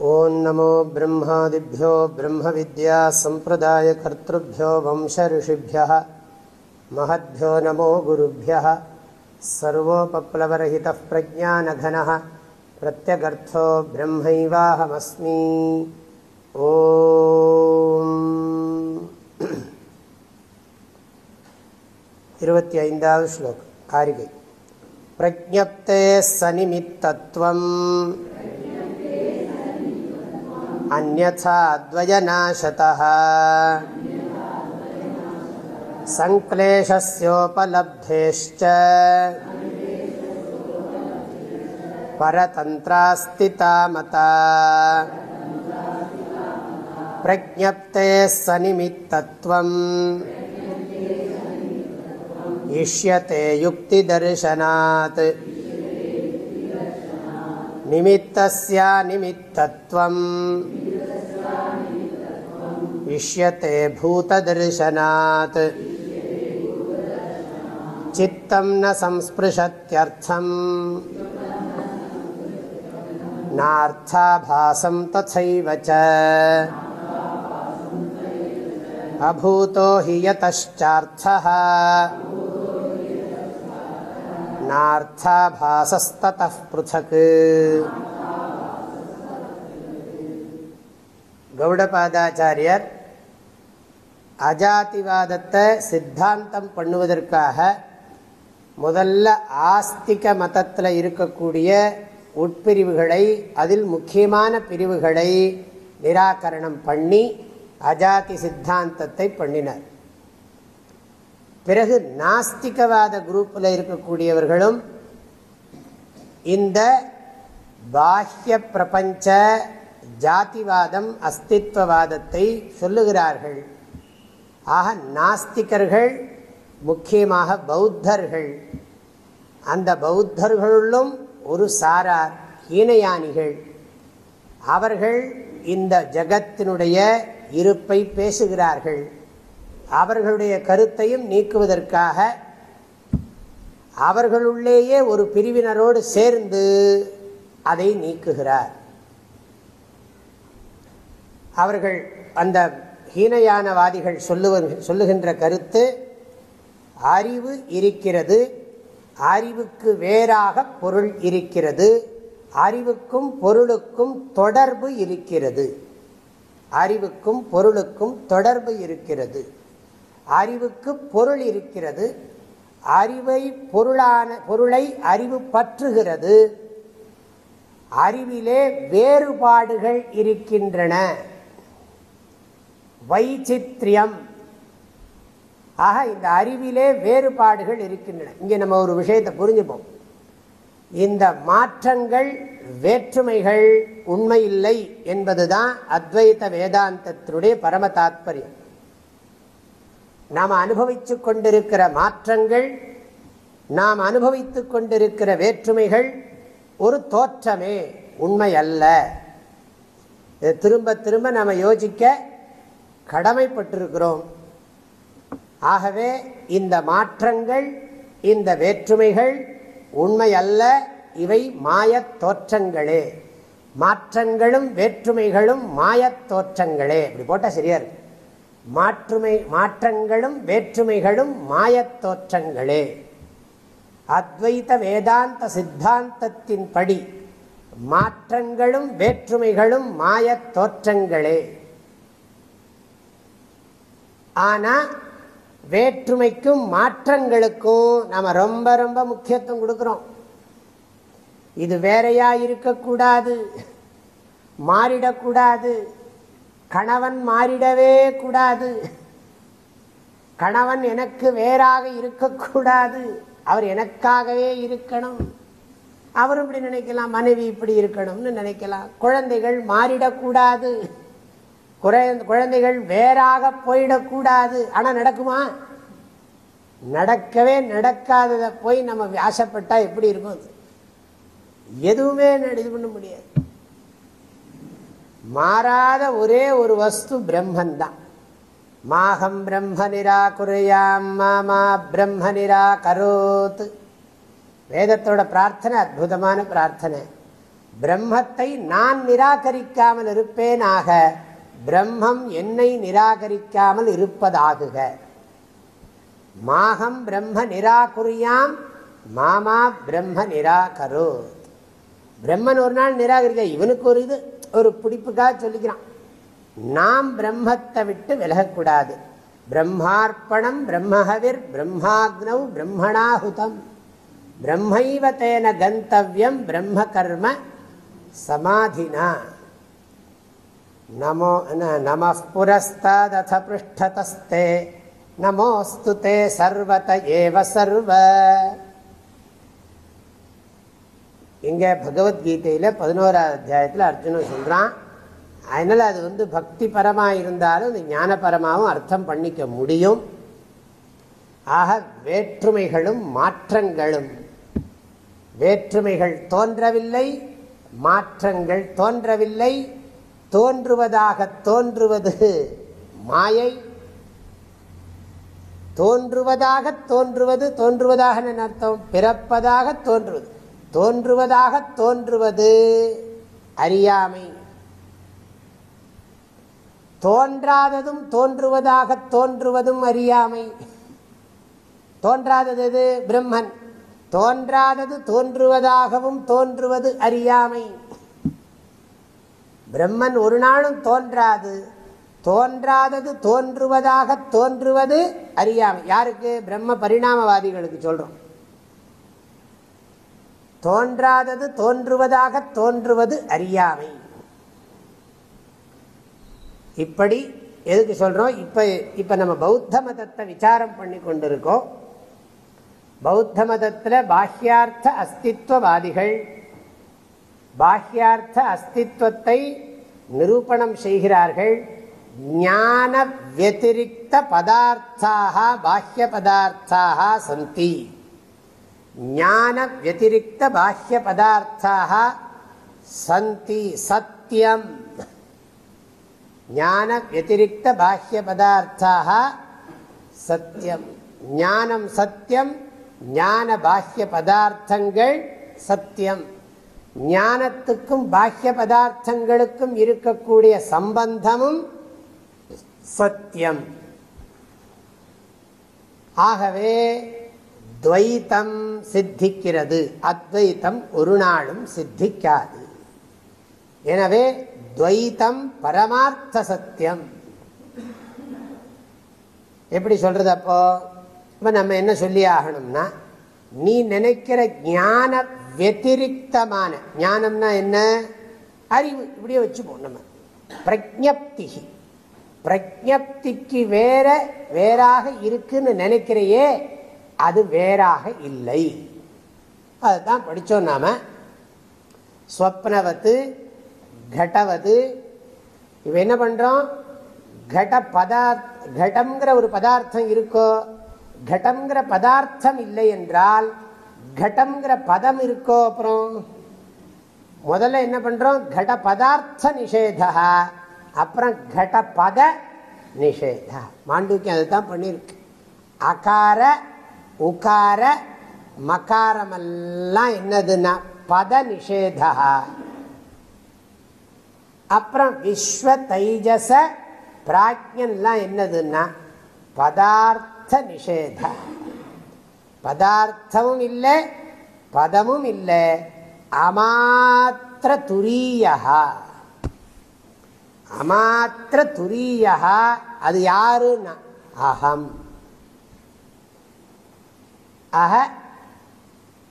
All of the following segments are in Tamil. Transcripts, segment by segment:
ॐ नमो ब्रह्मादिभ्यो ब्रह्मविद्यासम्प्रदायकर्तृभ्यो वंशऋषिभ्यः महद्भ्यो नमो गुरुभ्यः सर्वोपप्लवरहितः प्रज्ञानघनः प्रत्यगर्थो ब्रह्मैवाहमस्मि ॐ இருபத்தி ஐந்தாவது ஸ்லோகம் காரிகை பிரஜப்தே சனிமித்தத்வம் अन्यथाद्वयनाशतः सङ्क्लेशस्योपलब्धेश्च परतन्त्रास्तिता मता प्रज्ञप्ते सनिमित्तत्वम् इष्यते युक्तिदर्शनात् निमित्तस्यानिमित्तत्वम् इष्यते भूतदर्शनात् चित्तं न संस्पृशत्यर्थम् नार्थाभासं तथैव च अभूतो हि यतश्चार्थः नार्थाभासस्ततः पृथक् கௌடபாதாச்சாரியர் அஜாதிவாதத்தை சித்தாந்தம் பண்ணுவதற்காக முதல்ல ஆஸ்திக மதத்தில் இருக்கக்கூடிய உட்பிரிவுகளை அதில் முக்கியமான பிரிவுகளை நிராகரணம் பண்ணி அஜாதி சித்தாந்தத்தை பண்ணினார் பிறகு நாஸ்திகவாத குரூப்பில் இருக்கக்கூடியவர்களும் இந்த பாஹ்ய பிரபஞ்ச ஜாதிவாதம் அஸ்தித்வவாதத்தை சொல்லுகிறார்கள். ஆக நாஸ்திகர்கள் முக்கியமாக பௌத்தர்கள். அந்த பௌத்தர்களுள்ளும் ஒரு சாரார் ஈனயானிகள் அவர்கள் இந்த ஜகத்தினுடைய இருப்பை பேசுகிறார்கள். அவர்களுடைய கருத்தையும் நீக்குவதற்காக அவர்களுள்ளேயே ஒரு பிரிவினரோடு சேர்ந்து அதை நீக்குகிறார். அவர்கள் அந்த ஹீனயானவாதிகள் சொல்லுவ சொல்லுகின்ற கருத்து அறிவு இருக்கிறது அறிவுக்கு வேறாக பொருள் இருக்கிறது அறிவுக்கும் பொருளுக்கும் தொடர்பு இருக்கிறது. அறிவுக்கும் பொருளுக்கும் தொடர்பு இருக்கிறது. அறிவுக்கு பொருள் இருக்கிறது. அறிவை பொருளான பொருளை அறிவு பற்றுகிறது. அறிவிலே வேறுபாடுகள் இருக்கின்றன. வைச்சித்ரியம் ஆக இந்த அறிவிலே வேறுபாடுகள் இருக்கின்றன. இங்கே நம்ம ஒரு விஷயத்தை புரிஞ்சுப்போம். இந்த மாற்றங்கள் வேற்றுமைகள் உண்மையில்லை என்பதுதான் அத்வைத வேதாந்தத்தினுடைய பரம தாத்பரியம். நாம் அனுபவித்து கொண்டிருக்கிற மாற்றங்கள் நாம் அனுபவித்து கொண்டிருக்கிற வேற்றுமைகள் ஒரு தோற்றமே உண்மை அல்ல திரும்ப திரும்ப நாம் யோசிக்க கடமைப்பட்டிருக்கிறோம். ஆகவே இந்த மாற்றங்கள் இந்த வேற்றுமைகள் உண்மை அல்ல இவை மாயத் தோற்றங்களே. மாற்றங்களும் வேற்றுமைகளும் மாயத் தோற்றங்களே. இப்படி போட்டால் சரியா இருக்கு. மாற்றுமை மாற்றங்களும் வேற்றுமைகளும் மாயத் தோற்றங்களே. அத்வைத வேதாந்த சித்தாந்தத்தின் படி மாற்றங்களும் வேற்றுமைகளும் மாயத் தோற்றங்களே. ஆனால் வேற்றுமைக்கும் மாற்றங்களுக்கும் நம்ம ரொம்ப ரொம்ப முக்கியத்துவம் கொடுக்குறோம். இது வேறையா இருக்கக்கூடாது மாறிடக்கூடாது. கணவன் மாறிடவே கூடாது. கணவன் எனக்கு வேறாக இருக்கக்கூடாது. அவர் எனக்காகவே இருக்கணும். அவரும் இப்படி நினைக்கலாம் மனைவி இப்படி இருக்கணும்னு நினைக்கலாம். குழந்தைகள் மாறிடக்கூடாது. குழந்தைகள் வேறாக போயிடக்கூடாது. ஆனால் நடக்குமா? நடக்கவே நடக்காததை போய் நம்ம ஆசைப்பட்டா எப்படி இருக்கும்? எதுவுமே இது பண்ண முடியாது. மாறாத ஒரே ஒரு வஸ்து பிரம்மன் தான் மாகம் பிரம்ம நிராகுறையாம் மாமா பிரம்ம நிராகரோத் வேதத்தோட பிரார்த்தனை அற்புதமான பிரார்த்தனை. பிரம்மத்தை நான் நிராகரிக்காமல் இருப்பேனாக பிரம்மம் என்னை நிராகரிக்காமல் இருப்பதாகுக. மாகம் பிரம்ம நிராகுரியாம் மாமா பிரம்ம நிராகரோத் பிரம்மன் ஒரு நாள் நிராகரிக்க இவனுக்கு ஒரு இது ஒரு பிடிப்புக்காக சொல்லிக்கிறான். நாம் பிரம்மத்தை விட்டு விலகக்கூடாது. பிரம்மார்ப்பணம் பிரம்மஹவிர் பிரம்மாக்னவ் பிரம்மணாஹுதம். பிரம்மைவ தேன கந்தவியம் பிரம்ம கர்ம சமாதினா. நமோ நம புரஸ்தாதத பிருஷ்டதஸ்தே நமோஸ்து தே சர்வத ஏவ சர்வ. எங்கே பகவத்கீதையில் பதினோராவது அத்தியாயத்தில் அர்ஜுனன் சொல்கிறான் அதனால் அது வந்து பக்தி பரமாக இருந்தாலும் அந்த ஞானபரமாகவும் அர்த்தம் பண்ணிக்க முடியும். ஆக வேற்றுமைகளும் மாற்றங்களும். வேற்றுமைகள் தோன்றவில்லை மாற்றங்கள் தோன்றவில்லை தோன்றுவதாக தோன்றுவது மாயை தோன்றுவதாக தோன்றுவது தோன்றுவதாக அர்த்தம்? பிறப்பதாக தோன்றுவது. தோன்றுவதாக தோன்றுவது. அறியாமை. தோன்றாததும் தோன்றுவதாக தோன்றுவதும் அறியாமை. தோன்றாதது எது? பிரம்மன். தோன்றாதது தோன்றுவதாகவும் தோன்றுவது அறியாமை. பிரம்மன் ஒரு நாளும் தோன்றாது. தோன்றாதது தோன்றுவதாக தோன்றுவது அறியாமை. யாருக்கு? பிரம்ம பரிணாமவாதிகளுக்கு சொல்றோம். தோன்றாதது தோன்றுவதாக தோன்றுவது அறியாமை. இப்படி எதுக்கு சொல்றோம்? இப்ப இப்ப நம்ம பௌத்த மதத்தை விசாரம் பண்ணி கொண்டிருக்கோம். பௌத்த மதத்தில் பாஹ்யார்த்த அஸ்தித்வவாதிகள். பாஹ்யார்த்த அஸ்தித்வத்தை நிரூபணம் செய்கிறார்கள். ஞான வத்திரிக்த பதார்த்தாக பாஹ்ய பதார்த்தாக சந்தி. ஞான வத்திரிக்த பாஹ்ய பதார்த்தாக சந்தி சத்தியம் ஞான வத்திரிக்த பாஹ்ய பதார்த்தாக சத்தியம் ஞானம் சத்தியம் ஞான பாஹ்ய பதார்த்தங்கள் சத்தியம் ஞானத்துக்கும் பாஹ்ய பதார்த்தங்களுக்கும் இருக்கக்கூடிய சம்பந்தமும் சத்தியம் ஆகவே துவைத்தம் சித்திக்கிறது. அத்வைத்தம் ஒரு நாளும் சித்திக்காது. எனவே துவைத்தம் பரமார்த்த சத்தியம். எப்படி சொல்றது அப்போ? இப்போ நம்ம என்ன சொல்லி ஆகணும்னா நீ நினைக்கிற ஞான வத்திரிகமான ஞானம்னா என்ன? அறிவு. இப்படியே வச்சுப்போம் நம்ம. பிரஜப்தி பிரஜப்திக்கு வேற வேறாக இருக்குன்னு நினைக்கிறையே அது வேறாக இல்லை. அதுதான் படித்தோம் நாம. ஸ்வப்னவத்து கடவது இவ என்ன பண்ணுறோம் கட பதா கடம்ங்கிற ஒரு பதார்த்தம் இருக்கோ? கடம்ங்கிற பதார்த்தம் இல்லை என்றால் கடம்ங்கிற பதம் இருக்கோ அப்புறம்? முதல்ல என்ன பண்ணுறோம் கட பதார்த்த நிஷேதா. அப்புறம் கட பத நிஷேதா. மாண்டூக்கியம் அதுதான் பண்ணியிருக்கு. அகார உகார மகாரமெல்லாம் என்னதுன்னா பத நிஷேதா அப்புறம் விஸ்வ தைஜச பிராஜ்யன்லாம் என்னதுன்னா பதார்த்த நிஷேத பதார்த்தமும் இல்லை பதமும் இல்லை. அமாத்திர துரியா அமாத்திர துரியா அது யாருன்னா அகம். ஆக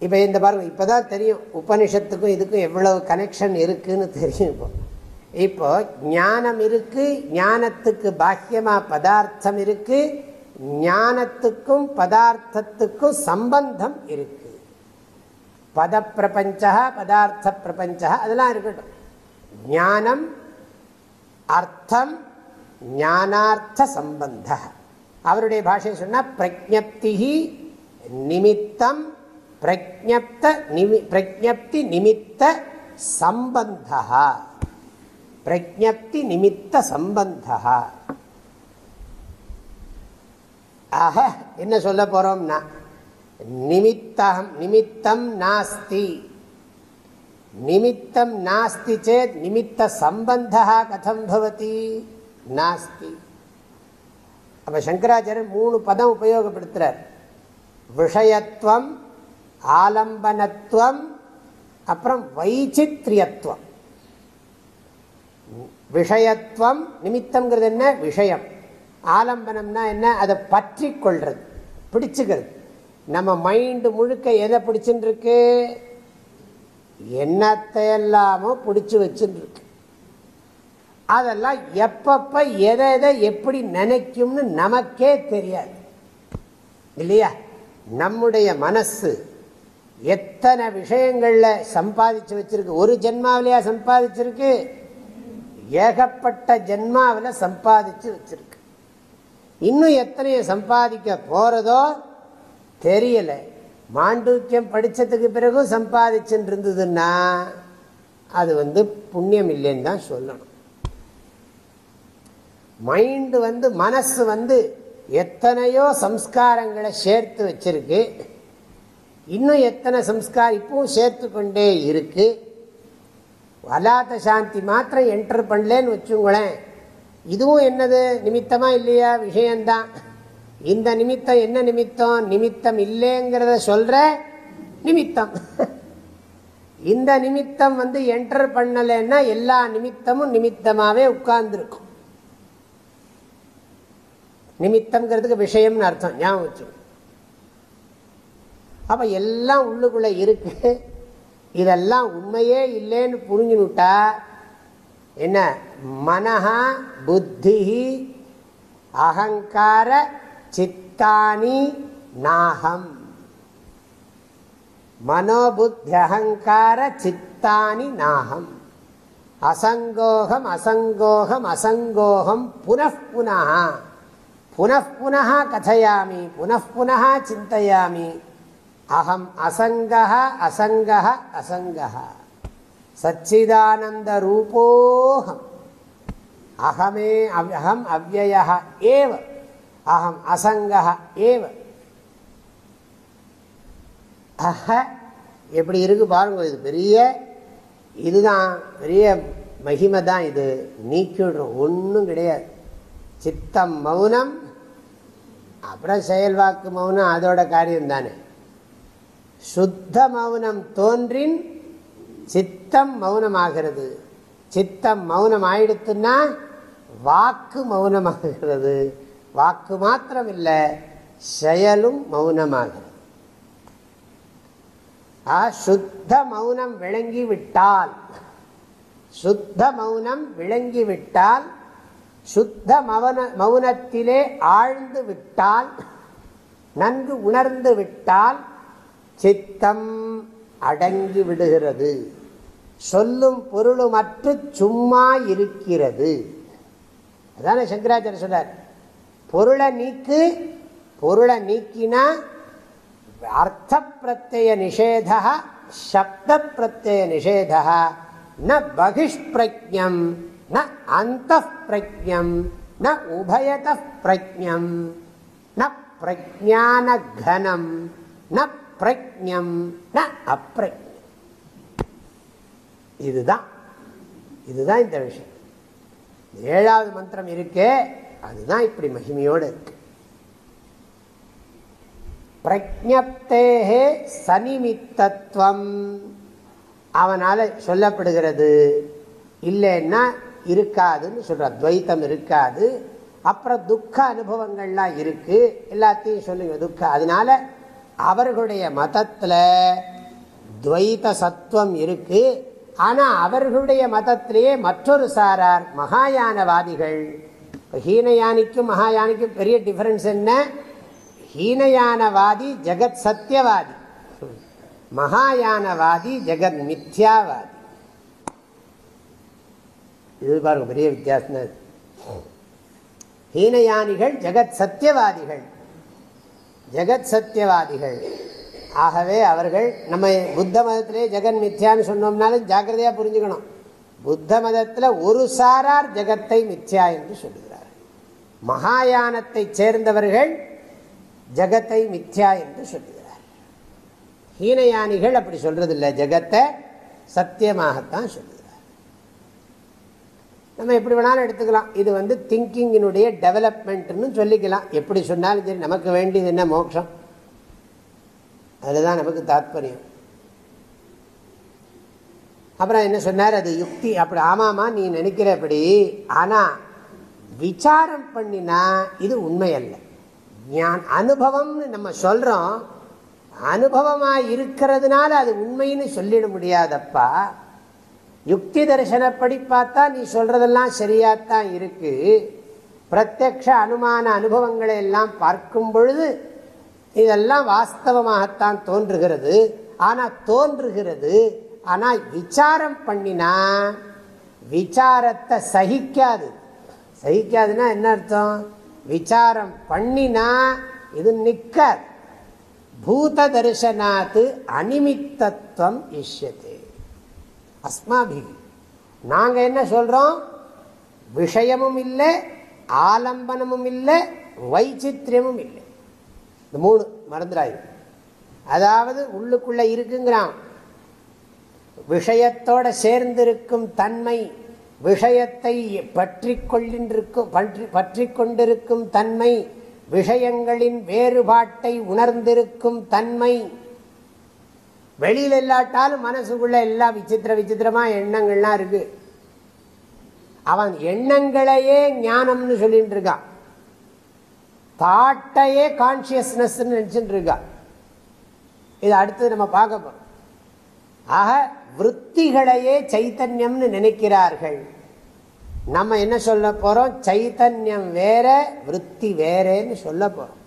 இப்போ இந்த பாருங்க இப்போதான் தெரியும் உபனிஷத்துக்கும் இதுக்கும் எவ்வளவு கனெக்ஷன் இருக்குன்னு தெரியும் இப்போ. இப்போ ஞானம் இருக்குது ஞானத்துக்கு பாக்கியமாக பதார்த்தம் இருக்குது ஞானத்துக்கும் பதார்த்தத்துக்கும் சம்பந்தம் இருக்குது பத பிரபஞ்சா பதார்த்த பிரபஞ்சா அதெல்லாம் இருக்கட்டும். ஞானம் அர்த்தம் ஞானார்த்த சம்பந்த அவருடைய பாஷை சொன்னா பிரஜப்தி நிமித்தம் பிரஜப்த நிமி பிரஜப்தி நிமித்த சம்பந்தா பிரஜப்தி நிமித்த சம்பந்தா ஆக என்ன சொல்ல போறோம்னா நிமித்தம் நிமித்தம் நாஸ்தி. நிமித்தம் நாஸ்தி சேத் நிமித்த சம்பந்தா கதம் பவதி. நாஸ்தி. அப்ப சங்கராச்சாரியர் மூணு பதம் உபயோகப்படுத்துறார். விஷயத்துவம் ஆலம்பனத்துவம் அப்புறம் வைச்சித்ரியத்துவம் விஷயத்துவம் நிமித்தம்ங்கிறது என்ன? விஷயம். ஆலம்பனம்னா என்ன? அதை பற்றி கொள்வது பிடிச்சுக்கிறது. நம்ம மைண்டு முழுக்க எதை பிடிச்சுட்டு இருக்கு என்னத்தை எல்லாமோ பிடிச்சி வச்சுட்டு இருக்கு அதெல்லாம் எப்பப்போ எதை எதை எப்படி நினைக்கும்னு நமக்கே தெரியாது. இல்லையா? நம்முடைய மனசு எத்தனை விஷயங்கள்ல சம்பாதிச்சு வச்சிருக்கு? ஒரு ஜென்மாவிலையா சம்பாதிச்சிருக்கு? ஏகப்பட்ட ஜென்மாவில் சம்பாதிச்சு வச்சிருக்கு. இன்னும் எத்தனைய சம்பாதிக்க போறதோ தெரியல. மாண்டூக்கியம் படித்ததுக்கு பிறகு சம்பாதிச்சுட்டு இருந்ததுன்னா அது வந்து புண்ணியம் இல்லைன்னு தான் சொல்லணும். மைண்டு வந்து மனசு வந்து எத்தனையோ சம்ஸ்காரங்களை சேர்த்து வச்சிருக்கு. இன்னும் எத்தனை சம்ஸ்கார் இப்பவும் சேர்த்து கொண்டே இருக்கு. வலாத சாந்தி மாத்திரம் என்டர் பண்ணலன்னு வச்சுங்களேன். இதுவும் என்னது? நிமித்தமா இல்லையா? விஷயம்தான். இந்த நிமித்தம் என்ன நிமித்தம்? நிமித்தம் இல்லைங்கிறத சொல்ற நிமித்தம். இந்த நிமித்தம் வந்து என்டர் பண்ணலைன்னா எல்லா நிமித்தமும் நிமித்தமாகவே உட்கார்ந்துருக்கும். நிமித்தம்ங்கிறதுக்கு விஷயம்னு அர்த்தம் ஞாபகம் வச்சு அப்ப எல்லாம் உள்ளுக்குள்ள இருக்கு. இதெல்லாம் உண்மையே இல்லைன்னு புரிஞ்சுனுட்டா என்ன? மனஹா புத்தி அகங்கார சித்தானி நாகம். மனோபுத்தி அகங்கார சித்தானி நாகம். அசங்கோகம் அசங்கோகம் அசங்கோகம் புனః புனః கதையாமி புனః சிந்தையாமி அகம் அசங்க அசங்க அசங்க சச்சிதானந்த ரூபோகம் அகமே அகம் அவ்வய ஏவ அகம் அசங்க ஏவ அஹ எப்படி இருக்கு பாருங்க இது பெரிய இதுதான் பெரிய மகிமை தான் இது. நீக்கிடுறோம் ஒன்றும் கிடையாது. சித்தம் மௌனம் அப்புறம் செயல் வாக்கு மௌனம் அதோட காரியம் தானே சுத்த மௌனம் தோன்றின் சித்தம் மௌனமாகிறது. சித்தம் மௌனம் ஆயிடுத்துன்னா வாக்கு மௌனமாகிறது. வாக்கு மாத்திரம் இல்லை செயலும் மௌனமாகிறது. சுத்த மௌனம் விளங்கி விட்டால் சுத்த மௌனம் விளங்கி விட்டால் சுத்த மௌன மௌனத்திலே ஆழ்ந்து விட்டால் நன்கு உணர்ந்து விட்டால் சித்தம் அடங்கி விடுகிறது. சொல்லும் பொருளுமற்று சும்மா இருக்கிறது. அதான சங்கராச்சாரிய சொல்றார். பொருளை நீக்கு பொருளை நீக்கினா அர்த்த பிரத்ய நிஷேதா சப்த பிரத்ய நிஷேதா ந பகிஷ்பிரஜம் ந அந்த பிரஜம் ந உபயத பிரஜம் ந பிரஜான கனம் ந பிரஜம் ந அப்பிரஜம் இதுதான். இதுதான் இந்த விஷயம். ஏழாவது மந்திரம் இருக்கே அதுதான் இப்படி மகிமையோடு இருக்கு. பிரஜப்தேகே சனிமித்தத்துவம் அவனால் சொல்லப்படுகிறது இல்லைன்னா இருக்காதுன்னு சொல்கிற துவைத்தம் இருக்காது. அப்புறம் துக்க அனுபவங்கள்லாம் இருக்குது எல்லாத்தையும் சொல்லுங்க துக்க. அதனால அவர்களுடைய மதத்தில் துவைத சத்துவம் இருக்குது ஆனால் அவர்களுடைய மதத்திலேயே மற்றொரு சாரார் மகாயானவாதிகள். ஹீனயானிக்கும் மகாயானிக்கும் பெரிய டிஃபரன்ஸ் என்ன? ஹீனயானவாதி ஜெகத் சத்தியவாதி. மகாயானவாதி ஜெகத் மித்யாவாதி. இது பாருங்க பெரிய வித்தியாசம் ஹீனயானிகள் ஜெகத் சத்தியவாதிகள். ஜெகத் சத்தியவாதிகள். ஆகவே அவர்கள் நம்ம புத்த மதத்திலே ஜெகன் மித்யான்னு சொன்னோம்னாலும் ஜாக்கிரதையாக புரிஞ்சுக்கணும். புத்த மதத்தில் ஒரு சாரார் ஜெகத்தை மித்யா என்று சொல்லுகிறார் மகாயானத்தை சேர்ந்தவர்கள் ஜகத்தை மித்யா என்று சொல்லுகிறார் ஹீனயானிகள் அப்படி சொல்றதில்லை ஜெகத்தை சத்தியமாகத்தான் சொல்லுகிறார் நம்ம எப்படி வேணாலும் எடுத்துக்கலாம். இது வந்து திங்கிங்கினுடைய டெவலப்மெண்ட்னு சொல்லிக்கலாம். எப்படி சொன்னாலும் சரி நமக்கு வேண்டியது என்ன? மோட்சம். அதுதான் நமக்கு தாத்பரியம். அப்புறம் என்ன சொன்னார்? அது யுக்தி. அப்படி ஆமாமா நீ நினைக்கிறபடி. ஆனால் விசாரம் பண்ணினா இது உண்மையல்ல. ஞான் அனுபவம்னு நம்ம சொல்கிறோம் அனுபவமாக இருக்கிறதுனால அது உண்மைன்னு சொல்லிட முடியாதப்பா. யுக்தி தரிசனப்படி பார்த்தா நீ சொல்றதெல்லாம் சரியாத்தான் இருக்கு. பிரத்யக்ஷ அனுமான அனுபவங்களை எல்லாம் பார்க்கும் பொழுது இதெல்லாம் வாஸ்தவமாகத்தான் தோன்றுகிறது. ஆனால் தோன்றுகிறது ஆனால் விசாரம் பண்ணினா விசாரத்தை சகிக்காது. சகிக்காதுன்னா என்ன அர்த்தம்? விசாரம் பண்ணினா இது நிற்காது பூத தரிசனாத்து அனிமித்தத்துவம் இஷ்யது. அஸ்மாபி. நாங்கள் என்ன சொல்கிறோம் விஷயமும் இல்லை ஆலம்பனமும் இல்லை வைச்சித்திரியமும் இல்லை. இந்த மூணு மறந்துடாது அதாவது உள்ளுக்குள்ள இருக்குங்கிறான். விஷயத்தோட சேர்ந்திருக்கும் தன்மை விஷயத்தை பற்றி கொள்ளின்றிருக்கும் பற்றி பற்றி கொண்டிருக்கும் தன்மை விஷயங்களின் வேறுபாட்டை உணர்ந்திருக்கும் தன்மை வெளியில் இல்லாட்டாலும் மனசுக்குள்ள எல்லாம் விசித்திர விசித்திரமா எண்ணங்கள்லாம் இருக்கு. அவன் எண்ணங்களையே ஞானம்னு சொல்லிட்டு இருக்கான் தாட்டையே கான்சியஸ்னஸ் நினைச்சுட்டு இருக்கான் இது அடுத்தது நம்ம பார்க்க போறோம். ஆக விற்த்திகளையே சைத்தன்யம்னு நினைக்கிறார்கள். நம்ம என்ன சொல்ல போறோம்? சைத்தன்யம் வேற விற்பி வேறேன்னு சொல்ல போறோம்.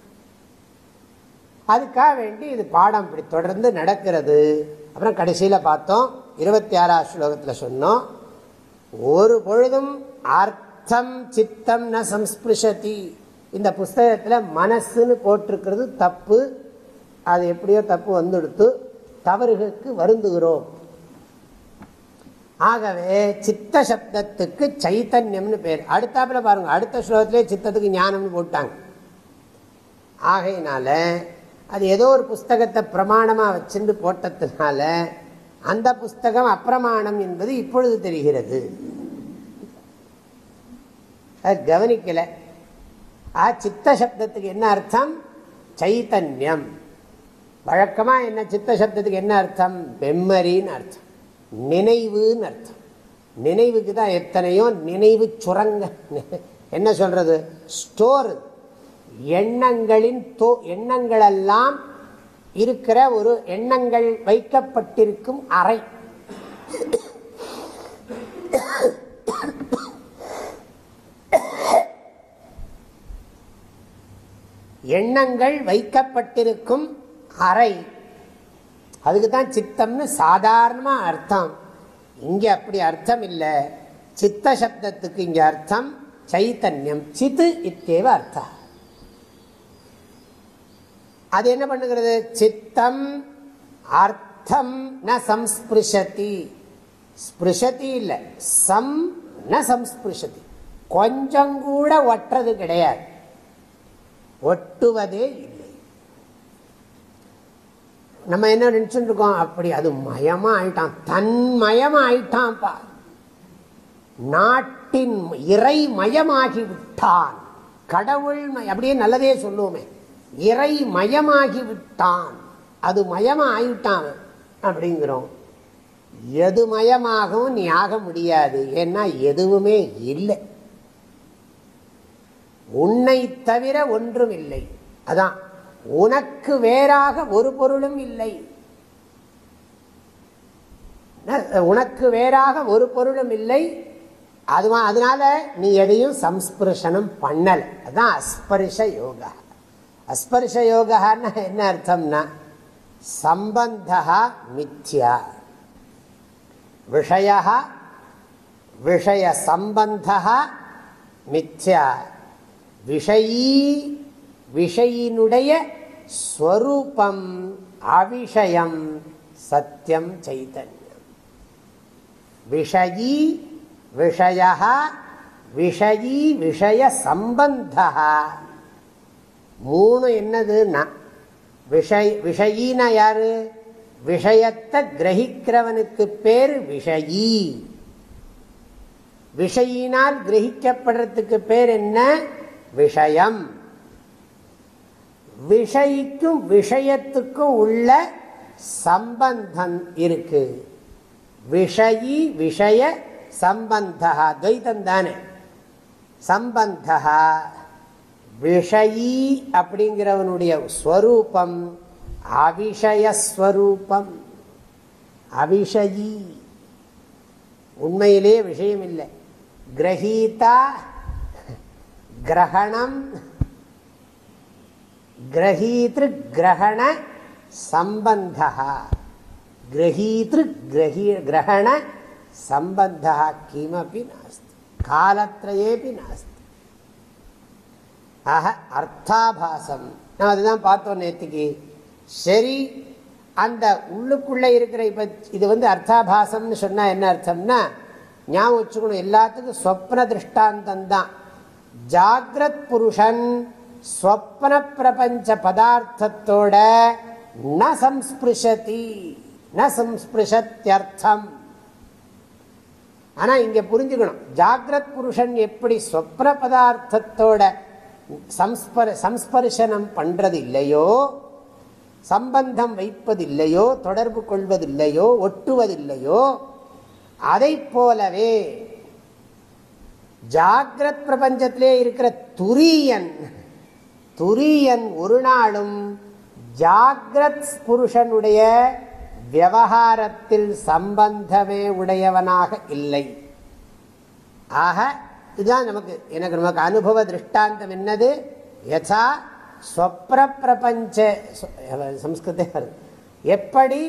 அதுக்காக வேண்டி இது பாடம் இப்படி தொடர்ந்து நடக்கிறது. அப்புறம் கடைசியில் பார்த்தோம் இருபத்தி ஆறாம் ஸ்லோகத்தில் சொன்னோம் ஒரு பொழுதும் அர்த்தம் சித்தம் ந சம்ஸ்பிருஷதி. இந்த புஸ்தகத்தில் மனசுன்னு போட்டிருக்கிறது தப்பு. அது எப்படியோ தப்பு வந்துடுத்து தவறுகளுக்கு வருந்துகிறோம். ஆகவே சித்த சப்தத்துக்கு சைத்தன்யம்னு பேர். அடுத்தாப்புல பாருங்க அடுத்த ஸ்லோகத்திலே சித்தத்துக்கு ஞானம்னு போட்டாங்க. ஆகையினால அது ஏதோ ஒரு புஸ்தகத்தை பிரமாணமாக வச்சுட்டு போட்டதுனால அந்த புஸ்தகம் அப்பிரமாணம் என்பது இப்பொழுது தெரிகிறது. கவனிக்கல. ஆ சித்த சப்தத்துக்கு என்ன அர்த்தம்? சைத்தன்யம். வழக்கமாக என்ன சித்த சப்தத்துக்கு என்ன அர்த்தம்? மெம்மரின்னு அர்த்தம். நினைவுன்னு அர்த்தம். நினைவுக்கு தான் எத்தனையோ நினைவு சுரங்க என்ன சொல்றது? ஸ்டோர். எண்ணங்களின் தோ எண்ணங்களெல்லாம் இருக்கிற ஒரு எண்ணங்கள் வைக்கப்பட்டிருக்கும் அறை. எண்ணங்கள் வைக்கப்பட்டிருக்கும் அறை. அதுக்கு தான் சித்தம்னு சாதாரணமாக அர்த்தம். இங்கே அப்படி அர்த்தம் இல்லை சித்த சப்தத்துக்கு இங்கே அர்த்தம் சைத்தன்யம். சித்து இத்தேவ அர்த்தம். அது என்ன பண்ணுகிறது? சித்தம் அர்த்தம் ந சம்ஸ்பிருஷதி. ஸ்பிருஷதி இல்லை. சம் ந சம்ஸ்பிருஷதி. கொஞ்சம் கூட ஒட்டுறது கிடையாது. ஒட்டுவதே இல்லை. நம்ம என்ன நினச்சிட்டு இருக்கோம் அப்படி அது மயமா ஆயிட்டான். தன்மயமா ஆயிட்டான்ப்பா நாட்டின் இறை மயமாகி விட்டான் கடவுள் அப்படியே நல்லதே சொல்லுவோமே. இறை மயமாகி விட்டான் அது மயமா ஆகிவிட்டான் அப்படிங்கிறோம். எது மயமாகவும் நீ ஆக முடியாது. ஏன்னா எதுவுமே இல்லை. உன்னை தவிர ஒன்றும் இல்லை. அதான் உனக்கு வேறாக ஒரு பொருளும் இல்லை. உனக்கு வேறாக ஒரு பொருளும் இல்லை. அதுவா அதனால நீ எதையும் சம்ஸ்பிருஷனம் பண்ணல. அதுதான் அஸ்பரிஷ யோகா. அஸ்பர்ஷ யோகான்னு என்ன அர்த்தம்னா சம்பந்தா மித்யா விஷய விஷய சம்பந்தா மித்யா விஷயீ விஷயினுடைய ஸ்வரூபம் அவிஷயம் சத்தியம் சைதன்யம் விஷயீ விஷய விஷயீ விஷய சம்பந்தா மூணு என்னதுன்னா விஷய விஷயினா யாரு? விஷயத்தை கிரகிக்கிறவனுக்கு பேர் விஷயி. விஷயினால் கிரகிக்கப்படுறதுக்கு பேர் என்ன? விஷயம். விஷயிக்கும் விஷயத்துக்கும் உள்ள சம்பந்தம் இருக்கு. விஷயி விஷய சம்பந்தா துவைத்தம் தானே சம்பந்தா விஷயி அப்படிங்கிறவனுடைய ஸ்வரூபம் அவிஷயஸ்வரூபம். அவிஷயி. உண்மையிலே விஷயம் இல்லை கிரகீதா கிரகணம் கிரகீதிரு கிரகண சம்பந்தா. கிரகீதிரு கிரகீ கிரகண சம்பந்தா. கிமபி நாஸ்தி. காலத்திரையேபி நாஸ்தி. ஆக அர்த்தாபாசம். நான் அதுதான் பார்த்தோம் நேற்றுக்கு சரி அந்த உள்ளுக்குள்ளே இருக்கிற இப்போ இது வந்து அர்த்தாபாசம்னு சொன்னால் என்ன அர்த்தம்னா ஞாபகம் வச்சுக்கணும் எல்லாத்துக்கும் ஸ்வப்ன திருஷ்டாந்தம் தான். ஜாகிரத் புருஷன் ஸ்வப்ன பிரபஞ்ச பதார்த்தத்தோட ந சம்ஸ்பிருஷதி ந சம்ஸ்பிருஷத்தியர்த்தம் ஆனால் இங்கே புரிஞ்சுக்கணும் ஜாகிரத் புருஷன் எப்படி ஸ்வப்ன பதார்த்தத்தோட சம்ஸ்பர சம்ஸ்பர்ஷனம் பண்ணுறது இல்லையோ சம்பந்தம் வைப்பதில்லையோ தொடர்பு கொள்வதில்லையோ ஒட்டுவதில்லையோ அதை போலவே ஜாகிரத் பிரபஞ்சத்திலே இருக்கிற துரியன் துரியன் ஒரு நாளும் ஜாகிரத் புருஷனுடைய விவகாரத்தில் சம்பந்தமே உடையவனாக இல்லை. ஆக இதுதான் நமக்கு எனக்கு நமக்கு அனுபவ திருஷ்டாந்தம் என்னது? யசா ஸ்வப்ன பிரபஞ்ச சம்ஸ்கிருத எப்படி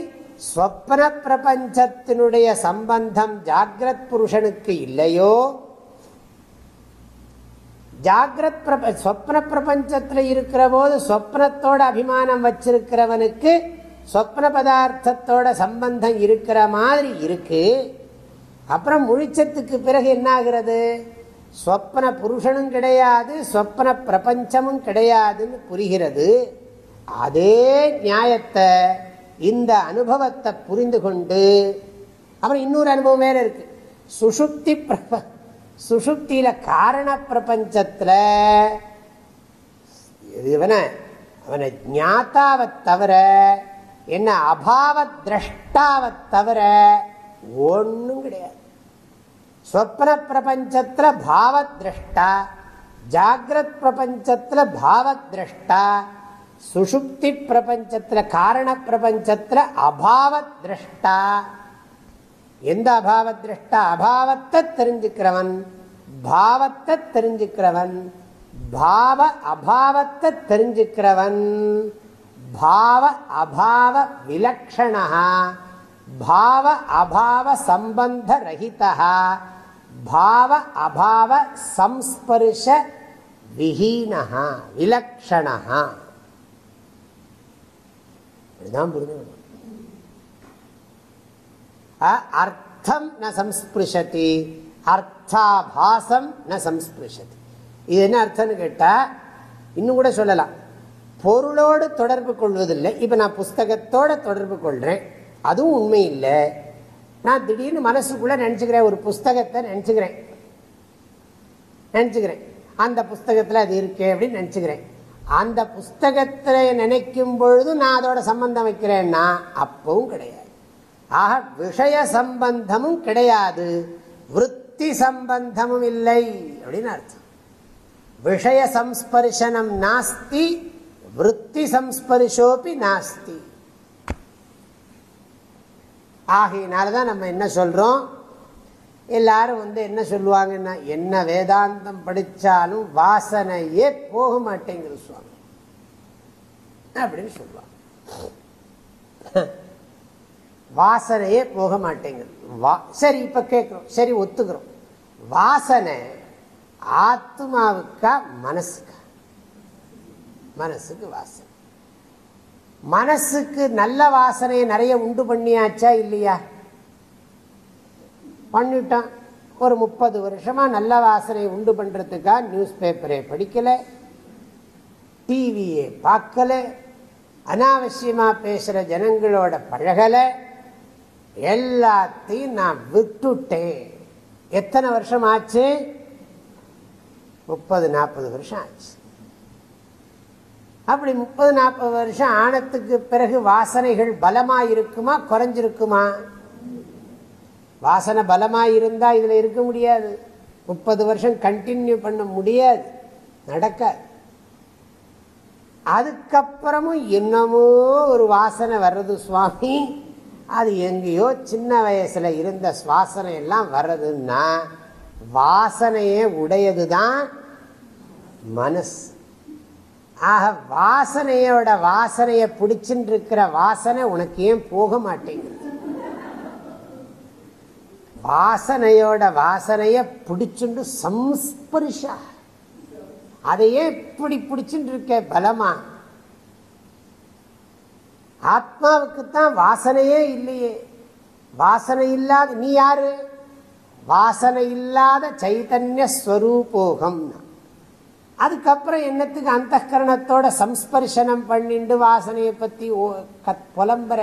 ஸ்வப்ன பிரபஞ்சத்தினுடைய சம்பந்தம் ஜாகிரத் புருஷனுக்கு இல்லையோ ஜாகிரத் பிரப சொப்ன பிரபஞ்சத்தில் இருக்கிற போது ஸ்வப்னத்தோட அபிமானம் வச்சிருக்கிறவனுக்கு சொப்ன பதார்த்தத்தோட சம்பந்தம் இருக்கிற மாதிரி இருக்கு. அப்புறம் முழிச்சத்துக்கு பிறகு என்ன ஆகிறது சொப்பன புருஷனும் கிடையாது சொப்பன பிரபஞ்சமும் கிடையாதுன்னு புரிகிறது. அதே நியாயத்தை இந்த அனுபவத்தை புரிந்து கொண்டு அப்புறம் இன்னொரு அனுபவம் வேற இருக்கு. சுசுப்தி பிரப சுசுப்தியில காரண பிரபஞ்சத்தில் இவனை அவனை ஞாத்தாவை தவிர என்ன அபாவ திரஷ்டாவை தவிர ஒன்றும் கிடையாது. ஸ்வப்ன பிரபஞ்சத்தில் பாவத்ரஷ்டா ஜாகிரத் பிரபஞ்சத்தில் பாவத்ரஷ்டா சுஷுப்தி பிரபஞ்சத்தில் காரண பிரபஞ்சத்தில் அபாவத்ரஷ்டா எந்த அபாவத்ரஷ்டா? அபாவத்தை தெரிஞ்சுக்கிறவன் பாவத்தை தெரிஞ்சுக்கிறவன் பாவ அபாவத்தை தெரிஞ்சுக்கிறவன். பாவ அபாவ விலக்ஷணா பாவ அபாவ சம்பந்த ரஹிதா பாவ அபாவ சம்ஸ்பர்ஷ விஹீனா விலக்ஷணா இதுதான் புரிஞ்சுக்கணும். அர்த்தம் ந சம்ஸ்பிருஷதி அர்த்தாபாசம் ந சம்ஸ்பிருஷதி. இது என்ன அர்த்தம்னு கேட்டால் இன்னும் கூட சொல்லலாம். பொருளோடு தொடர்பு கொள்வதில்லை. இப்போ நான் புஸ்தகத்தோட தொடர்பு கொள்கிறேன் அதுவும் உண்மை இல்லை. நான் திடீர்னு மனசுக்குள்ளே நினச்சிக்கிறேன் ஒரு புஸ்தகத்தை நினச்சிக்கிறேன். நினச்சிக்கிறேன். அந்த புஸ்தகத்தில் அது இருக்கு அப்படின்னு நினச்சிக்கிறேன். அந்த புஸ்தகத்தில் நினைக்கும் பொழுது நான் அதோட சம்பந்தம் வைக்கிறேன்னா அப்பவும் கிடையாது. ஆக விஷய சம்பந்தமும் கிடையாது. விற்பி சம்பந்தமும் இல்லை அப்படின்னு அர்த்தம். விஷய சம்ஸ்பர்ஷனம் நாஸ்தி விற்பி சம்ஸ்பர்ஷோப்பி நாஸ்தி. ஆகையினால நம்ம என்ன சொல்றோம்? எல்லாரும் வந்து என்ன சொல்லுவாங்கன்னா என்ன வேதாந்தம் படித்தாலும் வாசனையே போக மாட்டேங்குது சுவாமி. அப்படின்னு சொல்லுவாங்க. வாசனையே போக மாட்டேங்குது. வா சரி இப்போ கேட்குறோம். சரி ஒத்துக்கிறோம். வாசனை ஆத்மாவுக்கா மனசுக்கா? மனசுக்கு வாசனை. மனசுக்கு நல்ல வாசனையை நிறைய உண்டு பண்ணியாச்சா இல்லையா? பண்ணிட்டான். ஒரு முப்பது வருஷமா நல்ல வாசனை உண்டு பண்றதுக்காக நியூஸ் பேப்பரே படிக்கல டிவியை பார்க்கல அனாவசியமாக பேசுகிற ஜனங்களோட பழகலை எல்லாத்தையும் நான் விட்டுட்டேன். எத்தனை வருஷம் ஆச்சு? முப்பது நாற்பது வருஷம் ஆச்சு. அப்படி முப்பது நாற்பது வருஷம் ஆனத்துக்கு பிறகு வாசனைகள் பலமாக இருக்குமா குறைஞ்சிருக்குமா? வாசனை பலமாக இருந்தால் இதில் இருக்க முடியாது. முப்பது வருஷம் கண்டினியூ பண்ண முடியாது. நடக்காது. அதுக்கப்புறமும் இன்னமோ ஒரு வாசனை வர்றது சுவாமி. அது எங்கேயோ சின்ன வயசுல இருந்த சுவாசனை எல்லாம் வர்றதுன்னா வாசனையே உடையது தான் மனசு. ஆக வாசனையோட வாசனையை பிடிச்சுட்டு இருக்கிற வாசனை உனக்கு ஏன் போக மாட்டேங்குது? வாசனையோட வாசனைய பிடிச்சுண்டு சம்ஸ்பரிஷா. அதையே இப்படி பிடிச்சுட்டு இருக்க பலமா? ஆத்மாவுக்கு தான் வாசனையே இல்லையே. வாசனை இல்லாத நீ யாரு? வாசனை இல்லாத சைதன்ய ஸ்வரூபோகம். அதுக்கப்புறம் என்னத்துக்கு அந்த கரணத்தோட சம்ஸ்பர்ஷனம் பண்ணிண்டு வாசனையை பத்தி புலம்புற?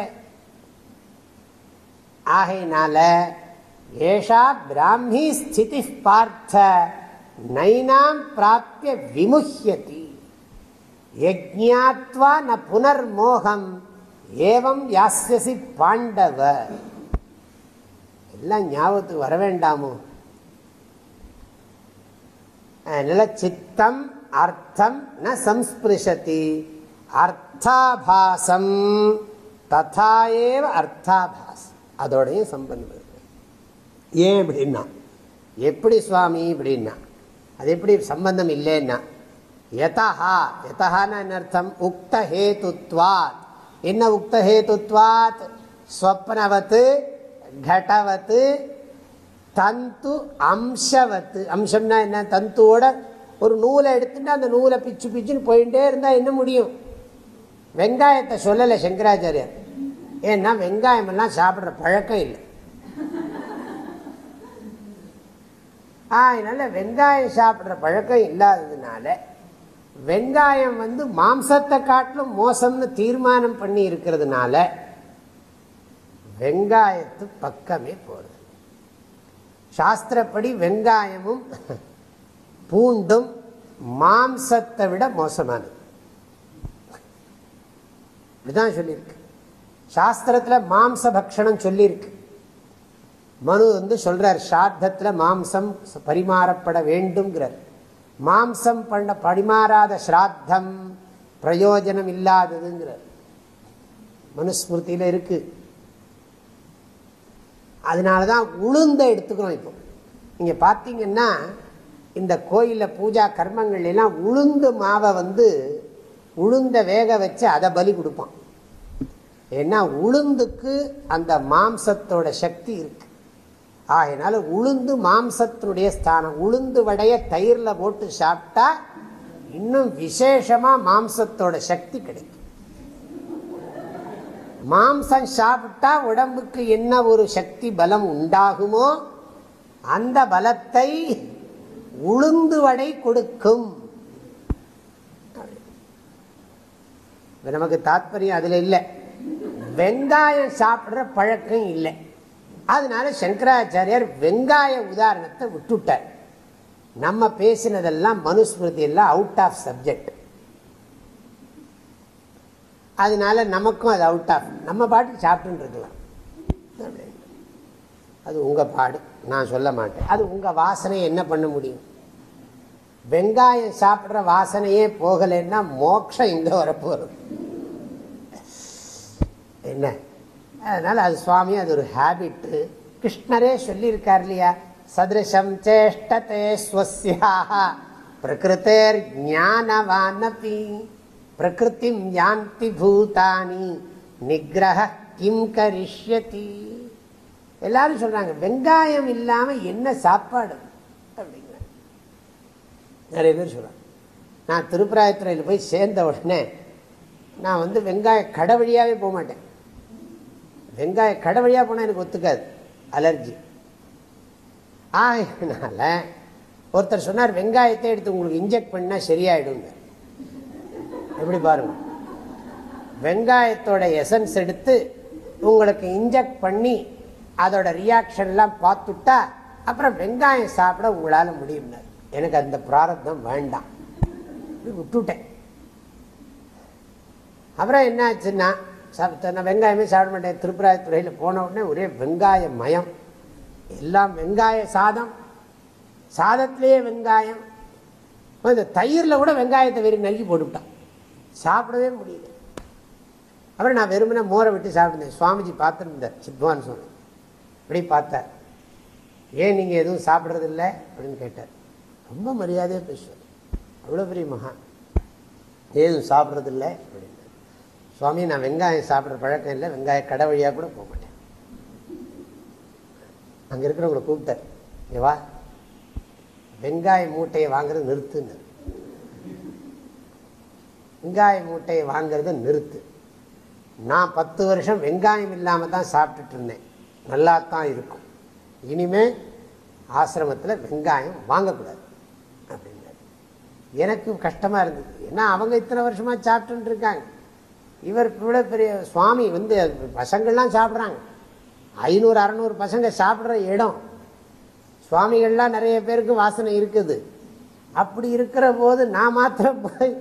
ஆகையினால ஏஷா பிராமி ஸ்திதி பார்த்த நைனாம் பிராப்திய விமுஹியதி. யஜ்ஞாத்வா ந புனர்மோகம் ஏவம் யாசியசி பாண்டவ. எல்லாம் ஞாபகத்துக்கு வர வேண்டாமோ? அதனால சித்தம் அர்த்தம் ந சம்ஸ்பிருஷதி. அர்த்தாபாசம். ததாயேவ அர்த்தாபாசம். அதோடையும் சம்பந்தம் இருக்கு. ஏன் அப்படின்னா எப்படி சுவாமி அப்படின்னா அது எப்படி சம்பந்தம் இல்லைன்னா? யதா யதான்னு என்ன அர்த்தம்? உக்த ஹேத்துவாத். என்ன உக்த ஹேத்துவாத்? ஸ்வப்னவத்து கடவத்து தந்து அம்சவத்து. அம்சம்னா என்ன? தந்துவோட ஒரு நூலை எடுத்துட்டு அந்த நூலை பிச்சு பிச்சுன்னு போயிட்டே இருந்தால் என்ன முடியும்? வெங்காயத்தை சொல்லலை சங்கராச்சாரியர். ஏன்னா வெங்காயமெல்லாம் சாப்பிட்ற பழக்கம் இல்லை. அதனால வெங்காயம் சாப்பிட்ற பழக்கம் இல்லாததுனால வெங்காயம் வந்து மாம்சத்தை காட்டிலும் மோசம்னு தீர்மானம் பண்ணி இருக்கிறதுனால வெங்காயத்து பக்கமே போகுது சாஸ்திரப்படி வெங்காயமும் பூண்டும் மாம்சத்தை விட மோசமானது. இப்படிதான் சொல்லியிருக்கு. சாஸ்திரத்தில் மாம்ச பக்ஷணம் சொல்லியிருக்கு. மனு வந்து சொல்றார் சாத்தத்தில் மாம்சம் பரிமாறப்பட வேண்டும்ங்கிறார். மாம்சம் பண்ண பரிமாறாத ஸ்ராத்தம் பிரயோஜனம் இல்லாததுங்கிறார். மனுஸ்மிருதியில் இருக்குது அதனால தான் உளுந்த எடுத்துக்கிறோம் இப்போ. நீங்கள் பார்த்தீங்கன்னா இந்த கோயிலில் பூஜா கர்மங்கள் எல்லாம் உளுந்து மாவை வந்து உளுந்த வேக வச்சு அதை பலி கொடுப்பான். ஏன்னா உளுந்துக்கு அந்த மாம்சத்தோட சக்தி இருக்கு. ஆகினால உளுந்து மாம்சத்தினுடைய ஸ்தானம் உளுந்து வடைய தயிரில் போட்டு சாப்பிட்டா இன்னும் விசேஷமாக மாம்சத்தோட சக்தி கிடைக்கும். மாம்சம் சாப்பிட்டா உடம்புக்கு என்ன ஒரு சக்தி பலம் உண்டாகுமோ அந்த பலத்தை உளுந்து வடை கொடுக்கும். நமக்கு தாத்பரியம் அதுல இல்லை. வெங்காயம் சாப்பிட்ற பழக்கம் இல்லை. அதனால சங்கராச்சாரியார் வெங்காய உதாரணத்தை விட்டுட்டார். நம்ம பேசினதெல்லாம் மனுஸ்மிருதி எல்லாம் அவுட் ஆஃப் சப்ஜெக்ட் அதனால நமக்கும் அது அவுட் ஆஃப் நம்ம பாட்டுக்கு சாப்பிட்டு இருக்கலாம் அது உங்கள் பாடு நான் சொல்ல மாட்டேன். அது உங்கள் வாசனையை என்ன பண்ண முடியும்? வெங்காயம் சாப்பிட்ற வாசனையே போகலைன்னா மோட்சம் இங்கே வரப்போகிறது என்ன? அதனால் அது சுவாமி அது ஒரு ஹேபிட்டு கிருஷ்ணரே சொல்லியிருக்கார் இல்லையா? சதிருஷம் சேஷ்டதே ஸ்வசியாக பிரகிருத்தேர் ஞானவானபி பிரகிருத்திம் யாந்தி பூதானி. நிகிரக கிம் கரிஷ்யதி. எல்லாரும் சொல்றாங்க வெங்காயம் இல்லாம என்ன சாப்பாடு? அப்படிங்கிற. நிறைய பேர் சொல்றாங்க. நான் திருப்பராயத்துறையில் போய் சேர்ந்த உடனே நான் வந்து வெங்காய கடை வழியாகவே போக மாட்டேன். வெங்காய கடை வழியாக போனால் எனக்கு ஒத்துக்காது. அலர்ஜி. ஆகினால ஒருத்தர் சொன்னார் வெங்காயத்தை எடுத்து உங்களுக்கு இன்ஜெக்ட் பண்ணால் சரியாயிடுங்க எப்படி பாருங்க? வெங்காயத்தோட எசன்ஸ் எடுத்து உங்களுக்கு இன்ஜெக்ட் பண்ணி அதோட ரியாக்ஷன்லாம் பார்த்துட்டா அப்புறம் வெங்காயம் சாப்பிட உங்களால் முடியும் எனக்கு அந்த பிராரத்தம் வேண்டாம். விட்டுட்டேன். அப்புறம் என்ன ஆச்சுன்னா நான் வெங்காயமே சாப்பிட மாட்டேன். திருப்பராயத்துறையில் போன உடனே ஒரே வெங்காய மயம். எல்லாம் வெங்காய சாதம். சாதத்திலேயே வெங்காயம். இந்த தயிரில் கூட வெங்காயத்தை வெறும் நல்கி போட்டுவிட்டான். சாப்பிடவே முடியல. அப்புறம் நான் வெறுமனே மோரை விட்டு சாப்பிட்டேன். சுவாமிஜி பார்த்துருந்தார் சித்வான் சுவாமி இப்படி பார்த்தார். ஏன் நீங்கள் எதுவும் சாப்பிட்றதில்ல? அப்படின்னு கேட்டார். ரொம்ப மரியாதையாக பேசுவார். அவ்வளோ பெரிய மகான் ஏதும் சாப்பிட்றதில்ல? அப்படின்னு சுவாமி நான் வெங்காயம் சாப்பிட்ற பழக்கம் இல்லை. வெங்காய கடை வழியாக கூட போக மாட்டேன். அங்கே இருக்கிறவங்களை கூப்பிட்டார். ஏவா வெங்காய மூட்டையை வாங்குறது நிறுத்துன்னு வெங்காய மூட்டையை வாங்கிறத நிறுத்து. நான் பத்து வருஷம் வெங்காயம் இல்லாமல் தான் சாப்பிட்டுட்டு இருந்தேன். நல்லா தான் இருக்கும். இனிமே ஆசிரமத்தில் வெங்காயம் வாங்கக்கூடாது அப்படின்னாரு. எனக்கு கஷ்டமாக இருந்தது. ஏன்னா அவங்க இத்தனை வருஷமாக சாப்பிட்டுட்டு இருக்காங்க. இவர் இவ்வளோ பெரிய சுவாமி வந்து பசங்கள்லாம் சாப்பிட்றாங்க. ஐநூறு அறநூறு பசங்க சாப்பிட்ற இடம். சுவாமிகள்லாம் நிறைய பேருக்கு வாசனை இருக்குது. அப்படி இருக்கிற போது நான் மாத்திரம் போய்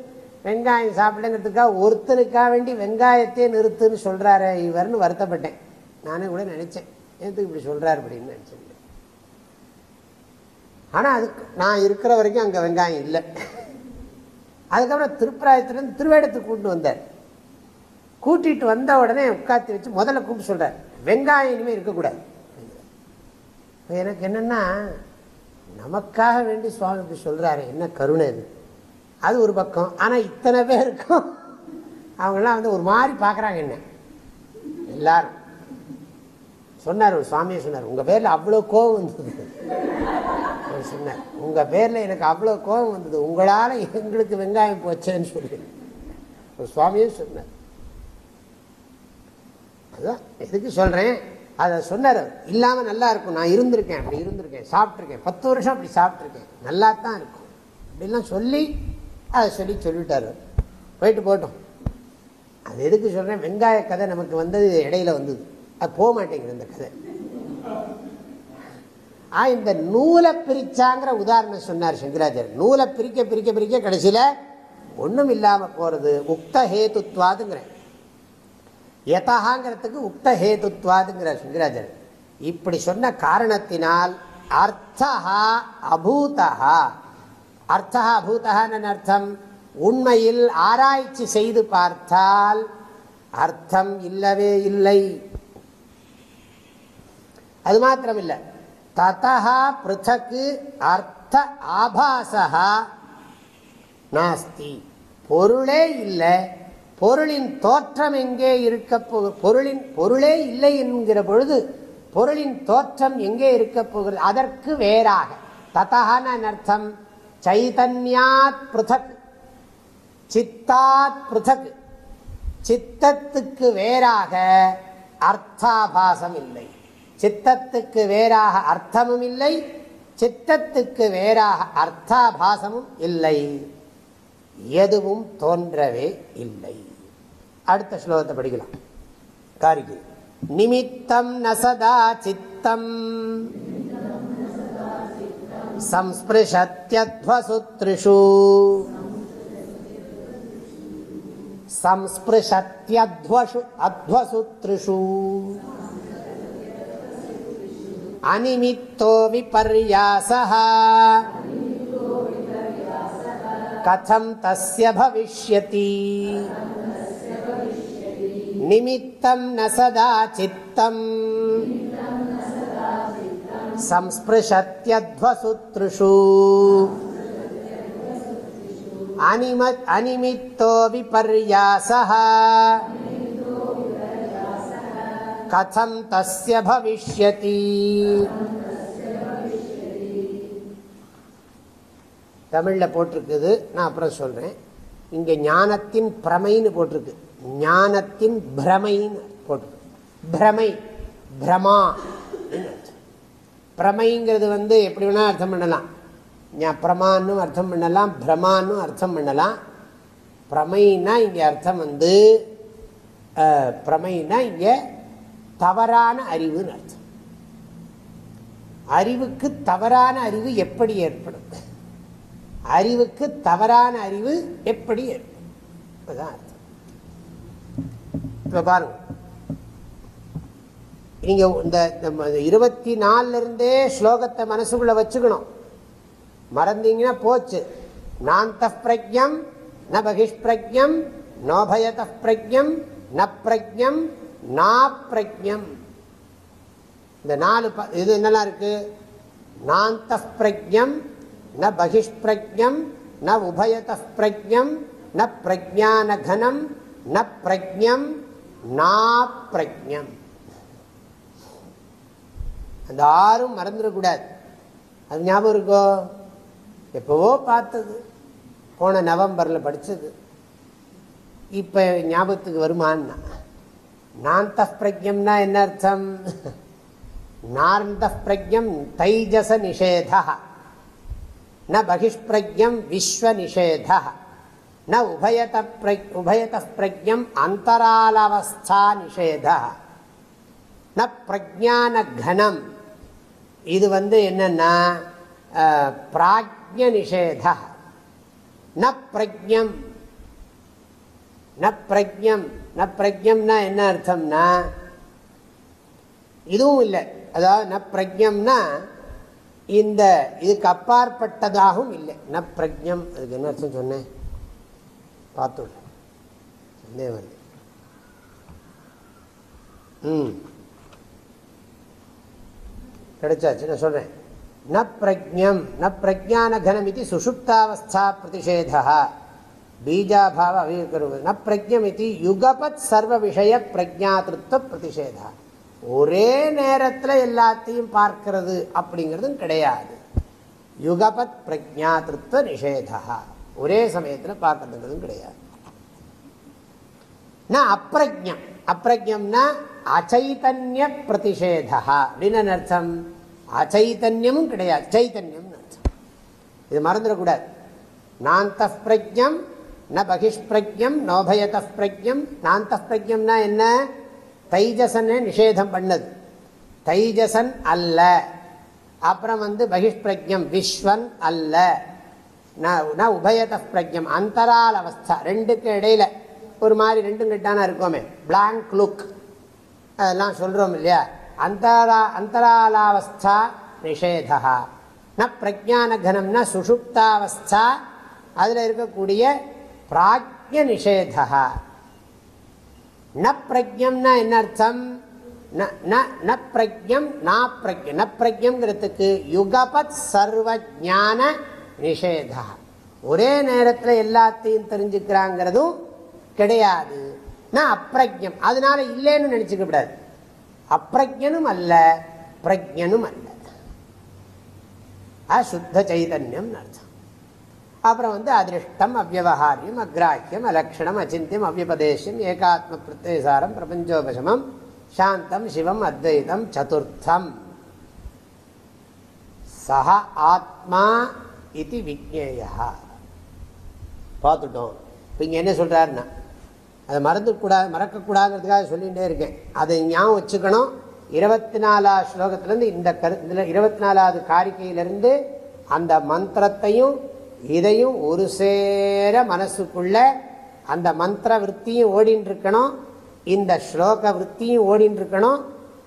வெங்காயம் சாப்பிடுங்கிறதுக்காக ஒருத்தனுக்காக வேண்டி வெங்காயத்தையே நிறுத்துன்னு சொல்கிறாரு இவர்னு வருத்தப்பட்டேன். நானே கூட நினச்சேன். எதுக்கு இப்படி சொல்கிறார் அப்படின்னு நினச்சேன். ஆனால் அதுக்கு நான் இருக்கிற வரைக்கும் அங்கே வெங்காயம் இல்லை. அதுக்கப்புறம் திருப்பராயத்துலேருந்து திருவேடத்துக்கு கூப்பிட்டு வந்தார். கூட்டிகிட்டு வந்த உடனே உட்காந்து வச்சு முதல்ல கூப்பிட்டு சொல்கிறார் வெங்காயம் இனிமேல் இருக்கக்கூடாது. எனக்கு என்னென்னா நமக்காக வேண்டி சுவாமி இப்படி சொல்கிறாரு என்ன கருணை இது? அது ஒரு பக்கம். ஆனால் இத்தனை பேருக்கும் அவங்கெல்லாம் வந்து ஒரு மாதிரி பார்க்குறாங்க என்ன? எல்லாரும். சொன்னார் ஒரு சுவாமியை சொன்னார் உங்கள் பேரில் அவ்வளோ கோபம் வந்தது. சொன்னார் உங்கள் பேரில் எனக்கு அவ்வளோ கோபம் வந்தது. உங்களால் எங்களுக்கு வெங்காயம் போச்சேன்னு சொல்லி. ஒரு சுவாமியும் சொன்னார். அதுதான் எதுக்கு சொல்கிறேன் அதை சொன்னார் இல்லாமல் நல்லா இருக்கும். நான் இருந்திருக்கேன் அப்படி இருந்திருக்கேன் சாப்பிட்ருக்கேன் பத்து வருஷம் அப்படி சாப்பிட்ருக்கேன் நல்லா தான் இருக்கும். அப்படிலாம் சொல்லி அதை சொல்லி சொல்லிட்டார். போயிட்டு போட்டோம் அது எதுக்கு சொல்கிறேன் வெங்காய கதை நமக்கு வந்தது இடையில வந்தது. அது போக மாட்டேங்குது இந்த கதை. ஆ இந்த நூலை பிரிச்சாங்கிற உதாரணம் சொன்னார் சங்கராச்சாரியர். நூலை பிரிக்க பிரிக்க பிரிக்க கடைசியில் ஒன்றும் இல்லாமல் போகிறது உக்த ஹேத்துவாதுங்கிறேன். யதாங்கிறதுக்கு உக்த ஹேதுத்வாதுங்கிற சங்கராச்சாரியர். இப்படி சொன்ன காரணத்தினால் அர்த்தா அபூதா அர்த்தா அபூதான்னு அர்த்தம். உண்மையில் ஆராய்ச்சி செய்து பார்த்தால் அர்த்தம் இல்லவே இல்லை. அது மாத்திரம் இல்லை ததா பிருத்தக்கு அர்த்த ஆபாசா நாஸ்தி. பொருளே இல்லை. பொருளின் தோற்றம் எங்கே இருக்க பொருளின் பொருளே இல்லை என்கிற பொழுது பொருளின் தோற்றம் எங்கே இருக்க போகிறது? அதற்கு வேறாக. தத்தகான அர்த்தம். சைதன்யாத் பிருதக் சித்தாத் பிருதக். சித்தத்துக்கு வேறாக அர்த்தாபாசம் இல்லை சித்தத்துக்கு வேறாக அர்த்தமும் இல்லை. சித்தத்துக்கு வேறாக அர்த்தாபாசமும் இல்லை. எதுவும் தோன்றவே இல்லை. அடுத்த ஸ்லோகத்தை படிக்கலாம். காரிகை. நிமித்தம் நசதா சித்தம். संस्पृशत्यध्वसुत्रिषु संस्पृशत्यध्वसु अध्वसुत्रिषु अनिमित्तो विपर्यासः कथं तस्य भविष्यति निमित्तं न सदा चित्तम् संस्पृशत्यध्वसूत्रुषु अनिम अनिमित्तो विपर्यासः कथं तस्य भविष्यति தமிழில் போட்டிருக்குது நான் அப்புறம் சொல்கிறேன் இங்கே ஞானத்தின் பிரமைன்னு போட்டிருக்கு ஞானத்தின் பிரமைன்னு போட்டிருக்கு பிரமை பிரமா பிரமைங்கிறது வந்து எப்படி வேணால் அர்த்தம் பண்ணலாம். பிரமான்னு அர்த்தம் பண்ணலாம் பிரமான்னு அர்த்தம் பண்ணலாம். பிரமைன்னா இங்கே அர்த்தம் வந்து பிரமைனா இங்கே தவறான அறிவுன்னு அர்த்தம். அறிவுக்கு தவறான அறிவு எப்படி ஏற்படும்? அறிவுக்கு தவறான அறிவு எப்படி ஏற்படும்? அதுதான் அர்த்தம். இப்ப நீங்கள் இந்த இருபத்தி நாலுல இருந்தே ஸ்லோகத்தை மனசுக்குள்ளே வச்சுக்கணும். மறந்தீங்கன்னா போச்சு. நாந்த பிரஜம் ந பகிஷ்பிரஜம் நோபயத பிரஜம் ந பிரஜம் நா பிரஜம் இந்த நாலு இது என்னெல்லாம் இருக்கு? நாந்த பிரஜம் ந பகிஷ்பிரஜம் ந உபயத பிரஜம் ந பிரஜானகனம் ந பிரஜம் நா பிரஜம் அந்த ஆறும் மறந்துடக்கூடாது. அது ஞாபகம் இருக்கோ? எப்பவோ பார்த்தது. போன நவம்பரில் படித்தது இப்போ ஞாபகத்துக்கு வருமானா நாந்த பிரஜம்னா என்ன அர்த்தம்? நாந்த பிரஜம் தைஜச நிஷேத. ந பகிஷ்பிரஜம் விஸ்வ நிஷேத ந உபயத உபயத பிரஜம் அந்தராலவஸ்தா நிஷேத. ந பிரஜான கனம் இது வந்து என்னன்னா பிராஜ்ய நிஷேத ந பிரஜம் ந பிரஜம் ந பிரஜம்னா என்ன அர்த்தம்னா இதுவும் இல்லை. அதாவது ந பிரஜம்னா இந்த இதுக்கு அப்பாற்பட்டதாகவும் இல்லை. ந பிரஜம் அதுக்கு என்ன அர்த்தம் சொன்னேன்? பார்த்துள்ள சந்தேகம் ம். கிடைச்சாச்சு நான் சொல்கிறேன் ந பிரஜம் ந பிரஜான கனம் இது சுஷுப்தாவஸ்தா பிரதிஷேதா பீஜாபாவ அவிகருவது ந பிரஜம் இது யுகபத் சர்வ விஷய பிரஜாதிருத்த பிரதிஷேதா ஒரே நேரத்தில் எல்லாத்தையும் பார்க்கறது அப்படிங்கிறதும் கிடையாது. யுகபத் பிரஜாதிருத்த நிஷேதா ஒரே சமயத்தில் பார்க்கறதுங்கிறதும் கிடையாது. நான் அப்பிரஜம் அப்பிரஜம்னா அச்சைதன்ய பிரதிஷேதா அப்படின்னு அர்த்தம்? அச்சைத்தன்யமும் கிடையாது. சைத்தன்யம் அர்த்தம் இது மறந்துடக்கூடாது. நாந்த பிரஜம் ந பகிஷ்பிரஜம் நோபயத பிரஜம் நாந்த பிரஜம்னா என்ன? தைஜசன்னு நிஷேதம் பண்ணது. தைஜசன் அல்ல. அப்புறம் வந்து பகிஷ்பிரஜம் விஸ்வன் அல்ல. உபயத பிரஜம் அந்தரால் அவஸ்தா ரெண்டுக்கு இடையில. ஒரு மாதிரி ரெண்டும் கெட்டானா இருக்கோமே. பிளாங்க் லுக் அதெல்லாம் சொல்கிறோம் இல்லையா? அந்தரா அந்தராலாவஸ்தா நிஷேதா ந பிரஜான கனம்னா சுஷுப்தாவஸ்தா. அதில் இருக்கக்கூடிய பிராஜ்ய நிஷேதா ந பிரஜம்னா என்ன அர்த்தம்? ந பிரஜம் நா பிரஜ ந பிரஜம்ங்கிறதுக்கு யுகபத் சர்வ ஜான நிஷேதா ஒரே நேரத்தில் எல்லாத்தையும் தெரிஞ்சுக்கிறாங்கிறதும் கிடையாது. நான் அப்பிரஜம் அதனால இல்லைன்னு நினச்சிக்க கூடாது. அப்பிரஜனும் அல்ல பிரஜனும் அல்ல சுத்த சைதன்யம் அர்த்தம் அப்புறம் வந்து அதிருஷ்டம் அவ்வகாரியம் அக்ராஹியம் அலக்ஷணம் அச்சிந்தியம் அவ்வபதேசியம் ஏகாத்ம பிரத்யசாரம் பிரபஞ்சோபசமம் சாந்தம் சிவம் அத்வைதம் சதுர்த்தம். சஹ ஆத்மா இது விஜ்ஞேயா. பார்த்துட்டோம். இப்போ இங்கே என்ன சொல்கிறாருன்னா அதை மறந்துக்கூடாது மறக்கக்கூடாதுங்கிறதுக்காக சொல்லிகிட்டே இருக்கேன். அதை ஞாபகம் வச்சுக்கணும். இருபத்தி நாலாவது ஸ்லோகத்திலேருந்து இந்த கரு இதில் இருபத்தி நாலாவது காரிக்கையிலேருந்து அந்த மந்திரத்தையும் இதையும் ஒரு சேர மனசுக்குள்ள அந்த மந்திர விற்த்தியும் ஓடின்னு இருக்கணும் இந்த ஸ்லோக விற்த்தியும் ஓடின்னு இருக்கணும்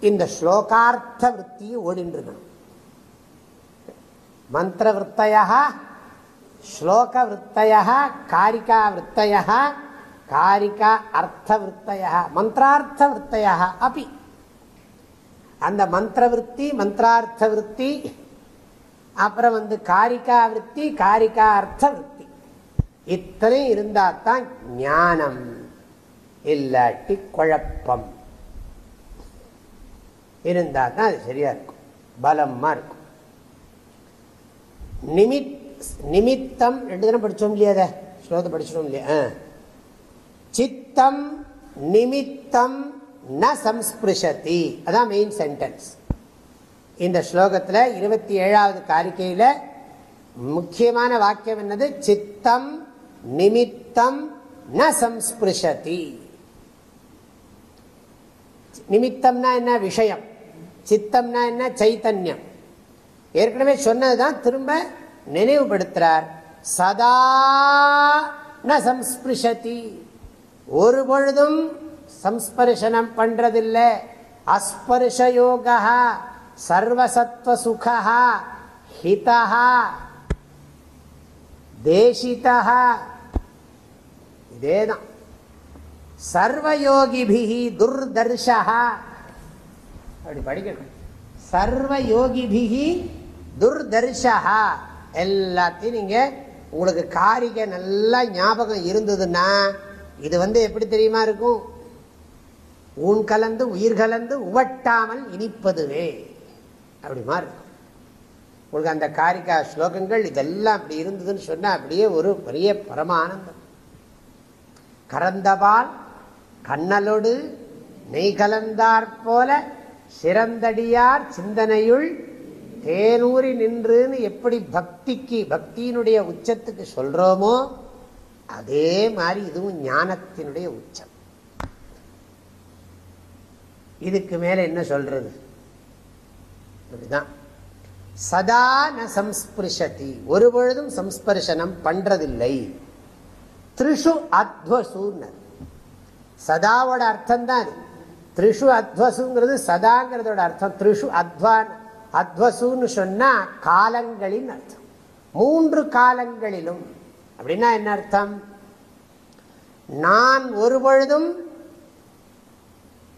இந்த ஸ்லோகார்த்த விற்த்தியும் ஓடின்னு இருக்கணும் மந்திர விற்த்தையா ஸ்லோக விற்த்தையா காரிக்கா விற்த்தையா காரிகா அர்த்த விற்த்தைய மந்திரார்த்த அப்படி அந்த மந்திர மந்திரார்த்த விற்பி அப்புறம் வந்து காரிகா விற்பி காரிகா அர்த்த விற்பி இத்தனை இருந்தா தான் ஞானம் இல்லாட்டி குழப்பம். இருந்தா தான் அது சரியா இருக்கும் பலமா இருக்கும். நிமித் நிமித்தம் ரெண்டு தினம் படிச்சோம் இல்லையா அதை? ஸ்லோகத்தை படிச்சிடும் இல்லையா? சித்தம் நிமித்தம் ந சம்ஸ்பிருஷதி. அதான் மெயின் சென்டென்ஸ் இந்த ஸ்லோகத்தில் இருபத்தி ஏழாவது காரிக்கையில் முக்கியமான வாக்கியம் என்னது? சித்தம் நிமித்தம் ந சம்ஸ்பிருஷதி. நிமித்தம்னா என்ன? விஷயம். சித்தம்னா என்ன? சைத்தன்யம். ஏற்கனவே சொன்னதுதான் திரும்ப நினைவுபடுத்துறார். சதா ந சம்ஸ்பிருஷதி. ஒரு பொழுதும் சம்ஸ்பர்ஷனம் பண்றதில்லை. அஸ்பர்ஷயோகா சர்வசத்வ சுகா ஹிதா தேசிதா இதேதான். சர்வயோகிபிகி துர்தர்ஷா அப்படி படிக்கணும் சர்வயோகிபிகி துர்தர்ஷா எல்லாத்தையும் நீங்க உங்களுக்கு காரிகை நல்லா ஞாபகம் இருந்ததுன்னா இது வந்து எப்படி தெரியுமா இருக்கும்? ஊன் கலந்து உயிர் கலந்து உவட்டாமல் இனிப்பதுவே. அப்படி மாதிரி இருக்கும். உங்களுக்கு அந்த காரிகா ஸ்லோகங்கள் இதெல்லாம் அப்படி இருந்ததுன்னு சொன்னால் அப்படியே ஒரு பெரிய பரமானந்தம். கரந்தபால் கண்ணலோடு நெய் கலந்தாற் போல சிறந்தடியார் சிந்தனையுள் தேனூறி நின்றுன்னு எப்படி பக்திக்கு பக்தியினுடைய உச்சத்துக்கு சொல்றோமோ அதே மாதிரி இதுவும் ஞானத்தினுடைய உச்சம். இதுக்கு மேல என்ன சொல்றது? அப்படிதான். சதா ந சம்ஸ்பிருஷதி. ஒரு பொழுதும் சம்ஸ்பர்ஷனம் பண்றதில்லை. த்ரிஷு அத்வசூன்னர் சதாவோட அர்த்தம் தான் த்ரிஷு அத்வசுங்கிறது சதாங்கிறதோட அர்த்தம். த்ரிஷு அத்வான் அத்வசுன்னு சொன்னா காலங்களின் அர்த்தம். மூன்று காலங்களிலும் அப்படின்னா என்ன அர்த்தம்? நான் ஒரு பொழுதும்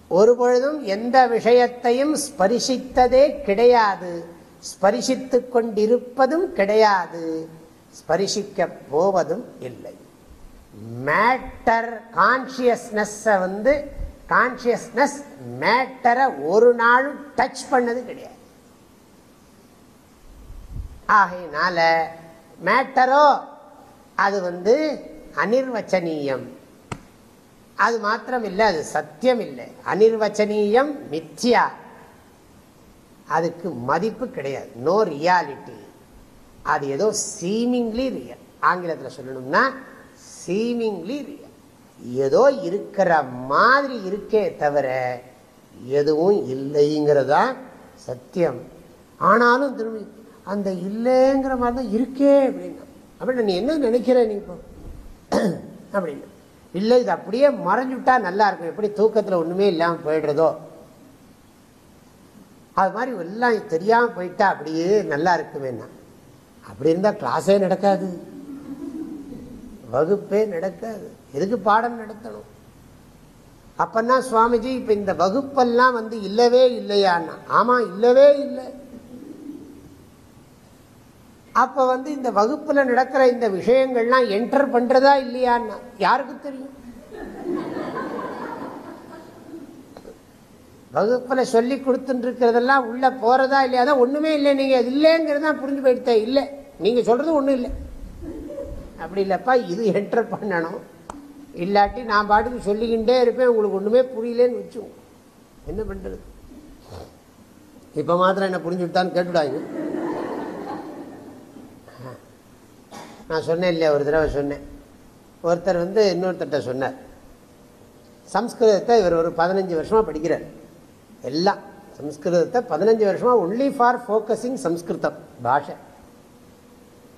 ஒரு பொழுதும் எந்த விஷயத்தையும் ஸ்பரிசித்ததே கிடையாது. ஸ்பரிசித்து கொண்டிருப்பதும் கிடையாது. ஸ்பரிசிக்க போவதும் இல்லை. மேட்டர் கான்சியஸ்னஸ் வந்து கான்சியஸ்னஸ் மேட்டரை ஒரு நாளும் டச் பண்ணது கிடையாது. ஆகையினால மேட்டரோ அது வந்து அனிர்வச்சனீயம். அது மாத்திரம் இல்லை அது சத்தியம் இல்லை அனிர்வச்சனீயம் மித்யா. அதுக்கு மதிப்பு கிடையாது. நோ ரியாலிட்டி அது ஏதோ சீமிங்லி ரியல் ஆங்கிலத்தில் சொல்லணும்னா சீமிங்லி ரியல் ஏதோ இருக்கிற மாதிரி இருக்கே தவிர எதுவும் இல்லைங்கிறதா சத்தியம். ஆனாலும் திரும்பி அந்த இல்லைங்கிற மாதிரி தான் இருக்கே அப்படின்னா. அப்படின்னு நீ என்ன நினைக்கிற நீ இப்போ? அப்படின்னு. இல்லை இது அப்படியே மறைஞ்சுட்டா நல்லா இருக்கும். எப்படி தூக்கத்தில் ஒன்றுமே இல்லாமல் போயிடுறதோ? அது மாதிரி எல்லாம் தெரியாமல் போயிட்டா அப்படியே நல்லா இருக்குமேண்ணா. அப்படி இருந்தால் கிளாஸே நடக்காது. வகுப்பே நடக்காது. எதுக்கு பாடம் நடத்தணும்? அப்பன்னா சுவாமிஜி இப்போ இந்த வகுப்பெல்லாம் வந்து இல்லவே இல்லையான்னா ஆமாம் இல்லவே இல்லை. அப்போ வந்து இந்த வகுப்பில் நடக்கிற இந்த விஷயங்கள்லாம் என்டர் பண்ணுறதா இல்லையான்னா யாருக்கு தெரியும்? வகுப்பில் சொல்லி கொடுத்துருக்கிறதெல்லாம் உள்ளே போகிறதா இல்லையா? தான் ஒன்றுமே இல்லை. நீங்கள் அது தான் புரிஞ்சு போயிட்டே இல்லை. நீங்கள் சொல்கிறது ஒன்றும் இல்லை. அப்படி இல்லைப்பா இது என்டர் பண்ணணும். இல்லாட்டி நான் பாட்டுக்கு சொல்லிக்கிட்டே இருப்பேன். உங்களுக்கு ஒன்றுமே புரியலேன்னு வச்சு என்ன பண்ணுறது இப்போ மாத்திரம் என்ன புரிஞ்சுட்டான்னு கேட்டுடாங்க நான் சொன்னேன் இல்லையா ஒரு தடவை சொன்னேன். ஒருத்தர் வந்து இன்னொருத்தர்கிட்ட சொன்னார். சம்ஸ்கிருதத்தை இவர் ஒரு பதினஞ்சு வருஷமாக படிக்கிறார். எல்லாம். சம்ஸ்கிருதத்தை பதினஞ்சு வருஷமாக ஒன்லி ஃபார் ஃபோக்கஸிங் சம்ஸ்கிருதம் பாஷை.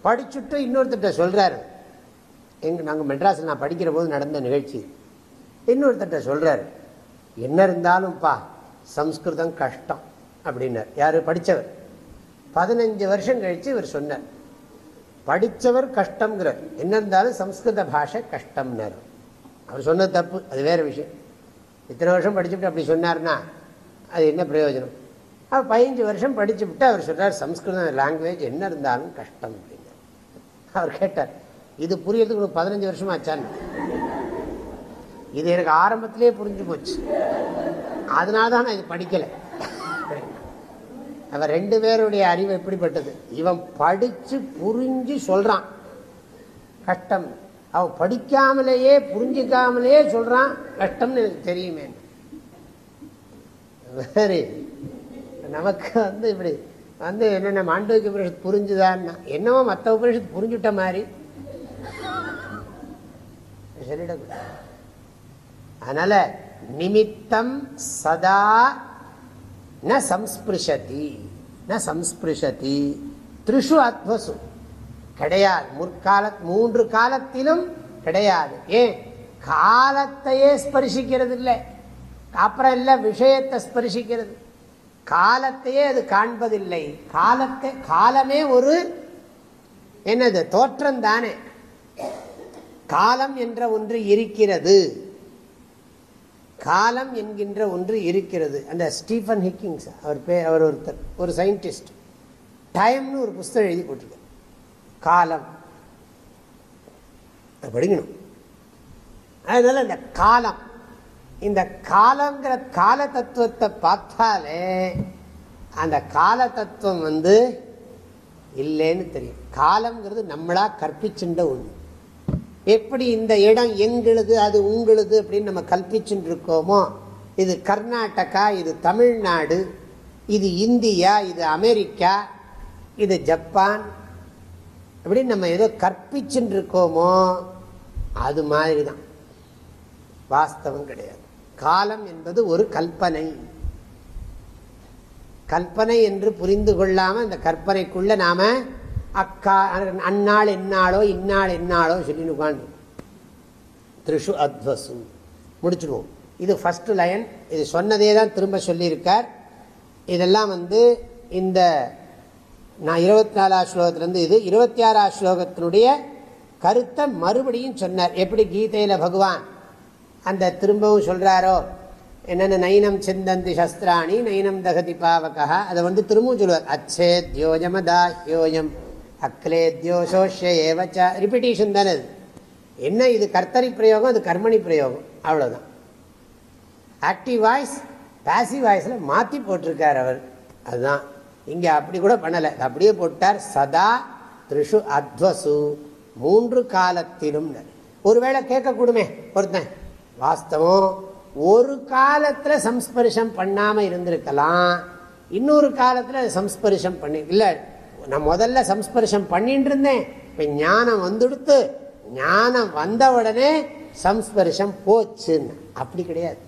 படிச்சுட்டு இன்னொருத்தர்கிட்ட சொல்கிறாரு எங்கள் நாங்கள் மெட்ராஸில் நான் படிக்கிற போது நடந்த நிகழ்ச்சி. இன்னொருத்தர்கிட்ட சொல்கிறாரு என்ன இருந்தாலும்ப்பா சம்ஸ்கிருதம் கஷ்டம் அப்படின்னார். யார்? படித்தவர் பதினஞ்சு வருஷம் கழித்து இவர் சொன்னார். படித்தவர் கஷ்டம்ங்கிறார். என்ன இருந்தாலும் சம்ஸ்கிருத பாஷை கஷ்டம்னார். அவர் சொன்னது தப்பு அது வேற விஷயம். இத்தனை வருஷம் படிச்சுட்டு அப்படி சொன்னார்னா அது என்ன பிரயோஜனம்? அவர் பதினஞ்சு வருஷம் படிச்சு விட்டு அவர் சொல்கிறார் சம்ஸ்கிருதம் லாங்குவேஜ் என்ன இருந்தாலும் கஷ்டம் அப்படின்னு அவர் கேட்டார் இது புரியறதுக்கு உனக்கு பதினஞ்சு வருஷம் ஆச்சான்னு? இது எனக்கு ஆரம்பத்திலே புரிஞ்சு போச்சு. அதனால தான் நான் இது படிக்கலை. அவன் ரெண்டு பேருடைய அறிவு எப்படிப்பட்டது? இவன் படிச்சு புரிஞ்சு சொல்றான். கஷ்டம். அவன் படிக்காமலேயே புரிஞ்சுக்காமலேயே சொல்றான். கஷ்டம்னு எனக்கு தெரியுமே. சரி. நமக்கு வந்து இப்படி வந்து என்னென்ன மாண்டவிக்கு உபரிஷத்து புரிஞ்சுதான்னா என்னவோ மற்ற உபரிஷத்து புரிஞ்சுட்ட மாதிரி. சொல்லிடக்கூடாது அதனால நிமித்தம் சதா ந சம்ஸ்பிருஷதி ந சம்ஸ்பிருஷதி த்ரிஷு அத்வசு கிடையாது. முற்கால மூன்று காலத்திலும் கிடையாது. ஏன்? காலத்தையே ஸ்பரிசிக்கிறது இல்லை அப்புறம் இல்லை விஷயத்தை ஸ்பரிசிக்கிறது காலத்தையே அது காண்பதில்லை. காலத்தை காலமே ஒரு என்னது தோற்றம் தானே. காலம் என்ற ஒன்று இருக்கிறது. காலம் என்கின்ற ஒன்று இருக்கிறது. அந்த ஸ்டீஃபன் ஹிக்கிங்ஸ் அவர் பேர் அவர் ஒருத்தர் ஒரு சயின்டிஸ்ட். டைம்னு ஒரு புஸ்தகம் எழுதி போட்டிருக்க காலம். படிக்கணும். அதனால இந்த காலம் இந்த காலங்கிற கால தத்துவத்தை பார்த்தாலே அந்த கால தத்துவம் வந்து இல்லைன்னு தெரியும். காலம்ங்கிறது நம்மளா கற்பிச்சுண்ட ஒன்று எப்படி இந்த இடம் எங்களுது அது உங்களுது அப்படின்னு நம்ம கல்பிச்சுட்டு இருக்கோமோ? இது கர்நாடகா இது தமிழ்நாடு இது இந்தியா இது அமெரிக்கா இது ஜப்பான். அப்படின்னு நம்ம ஏதோ கற்பிச்சுட்டு இருக்கோமோ? அது மாதிரி தான் வாஸ்தவம் கிடையாது. காலம் என்பது ஒரு கல்பனை கல்பனை என்று புரிந்து கொள்ளாமல் இந்த கற்பனைக்குள்ள நாம அக்கா அந்நாள் என்னாளோ இந்நாள் என்னாளோ சொல்லின்னு உட்காந்து த்ரிஷு அத்வசு. முடிச்சுடுவோம். இது ஃபர்ஸ்ட் லைன் இது சொன்னதே தான் திரும்ப சொல்லியிருக்கார். இதெல்லாம் வந்து இந்த நான் இருபத்தி நாலாம் ஸ்லோகத்திலேருந்து இது இருபத்தி ஆறாம் ஸ்லோகத்தினுடைய கருத்தை மறுபடியும் சொன்னார். எப்படி கீதையில் பகவான் அந்த திரும்பவும் சொல்கிறாரோ என்னென்ன நைனம் சிந்தந்தி சஸ்திராணி நைனம் தகதி பாவகா அதை வந்து திரும்பவும் சொல்லுவார். அச்சேத்யோஜமதாஹ்யோயம் அக்லேத்யோஷோஷ்ய ஏவச்ச. ரிப்பிட்டேஷன் தானே அது என்ன இது கர்த்தரி பிரயோகம் அது கர்மணி பிரயோகம்? அவ்வளோதான் ஆக்டிவ் வாய்ஸ் பேசிவ் வாய்ஸில் மாற்றி போட்டிருக்கார் அவர். அதுதான். இங்கே அப்படி கூட பண்ணலை. அப்படியே போட்டார் சதா த்ரிஷு அத்வசு. மூன்று காலத்திலும் ஒருவேளை கேட்கக்கூடுமே ஒருத்தன் வாஸ்தவம் ஒரு காலத்தில் சம்ஸ்பர்ஷம் பண்ணாமல் இருந்திருக்கலாம். இன்னொரு காலத்தில் சம்ஸ்பரிஷம் பண்ணி இல்லை நான் முதல்ல சம்ஸ்பர்ஷம் பண்ணிட்டு இருந்தேன் இப்போ ஞானம் வந்துடுத்து ஞானம் வந்த உடனே சம்ஸ்பர்ஷம் போச்சுன்னு. அப்படி கிடையாது.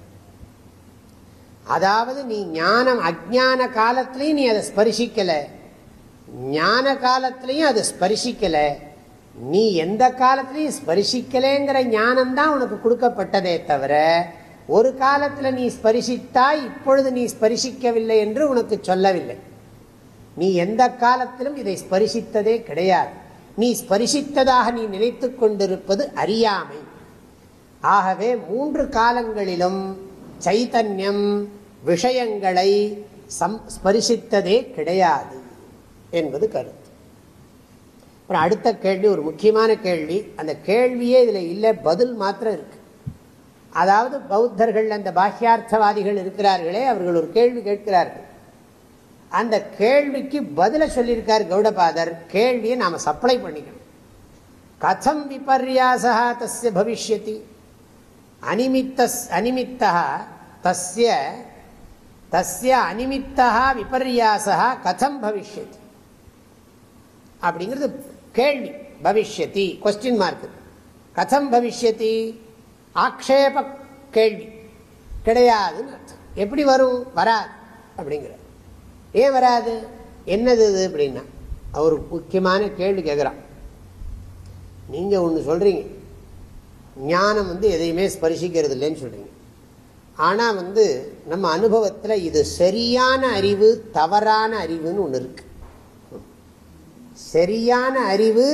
அதாவது நீ ஞானம் அஜான காலத்திலையும் நீ அதை ஸ்பரிசிக்கலை ஞான காலத்திலையும் அதை ஸ்பரிசிக்கலை நீ எந்த காலத்திலையும் ஸ்பரிசிக்கலேங்கிற ஞானம் தான் உனக்கு கொடுக்கப்பட்டதே தவிர ஒரு காலத்தில் நீ ஸ்பரிசித்தாய் இப்பொழுது நீ ஸ்பரிசிக்கவில்லை என்று உனக்கு சொல்லவில்லை. நீ எந்த காலத்திலும் இதை ஸ்பரிசித்ததே கிடையாது. நீ ஸ்பரிசித்ததாக நீ நினைத்து கொண்டிருப்பது அறியாமை. ஆகவே மூன்று காலங்களிலும் சைத்தன்யம் விஷயங்களை சம் ஸ்பரிசித்ததே கிடையாது என்பது கருத்து. அப்புறம் அடுத்த கேள்வி ஒரு முக்கியமான கேள்வி. அந்த கேள்வியே இதில் இல்லை பதில் மாத்திரம் இருக்கு. அதாவது பௌத்தர்கள் அந்த பாஹ்யார்த்தவாதிகள் இருக்கிறார்களே அவர்கள் ஒரு கேள்வி கேட்கிறார்கள். அந்த கேள்விக்கு பதிலை சொல்லியிருக்கார் கௌடபாதர். கேள்வியை நாம் சப்ளை பண்ணிக்கணும். கதம் விபர்யாசா தஸ்ய பவிஷ்யதி. அனிமித்த அனிமித்தா தஸ்ய தஸ்ய அனிமித்தா விபர்யாசா கதம் பவிஷ்யதி. அப்படிங்கிறது கேள்வி பவிஷ்யதி கொஸ்டின் மார்க் கதம் பவிஷ்யதி ஆக்ஷேப கேள்வி. கிடையாதுன்னு அர்த்தம். எப்படி வரும்? வராது. அப்படிங்கிறது ஏன் வராது? என்னது இது அப்படின்னா அவர் முக்கியமான கேள்வி கேட்குறான் நீங்கள் ஒன்று சொல்கிறீங்க ஞானம் வந்து எதையுமே ஸ்பரிசிக்கிறது இல்லைன்னு சொல்கிறீங்க ஆனால் வந்து நம்ம அனுபவத்தில் இது சரியான அறிவு தவறான அறிவுன்னு ஒன்று இருக்கு. சரியான அறிவு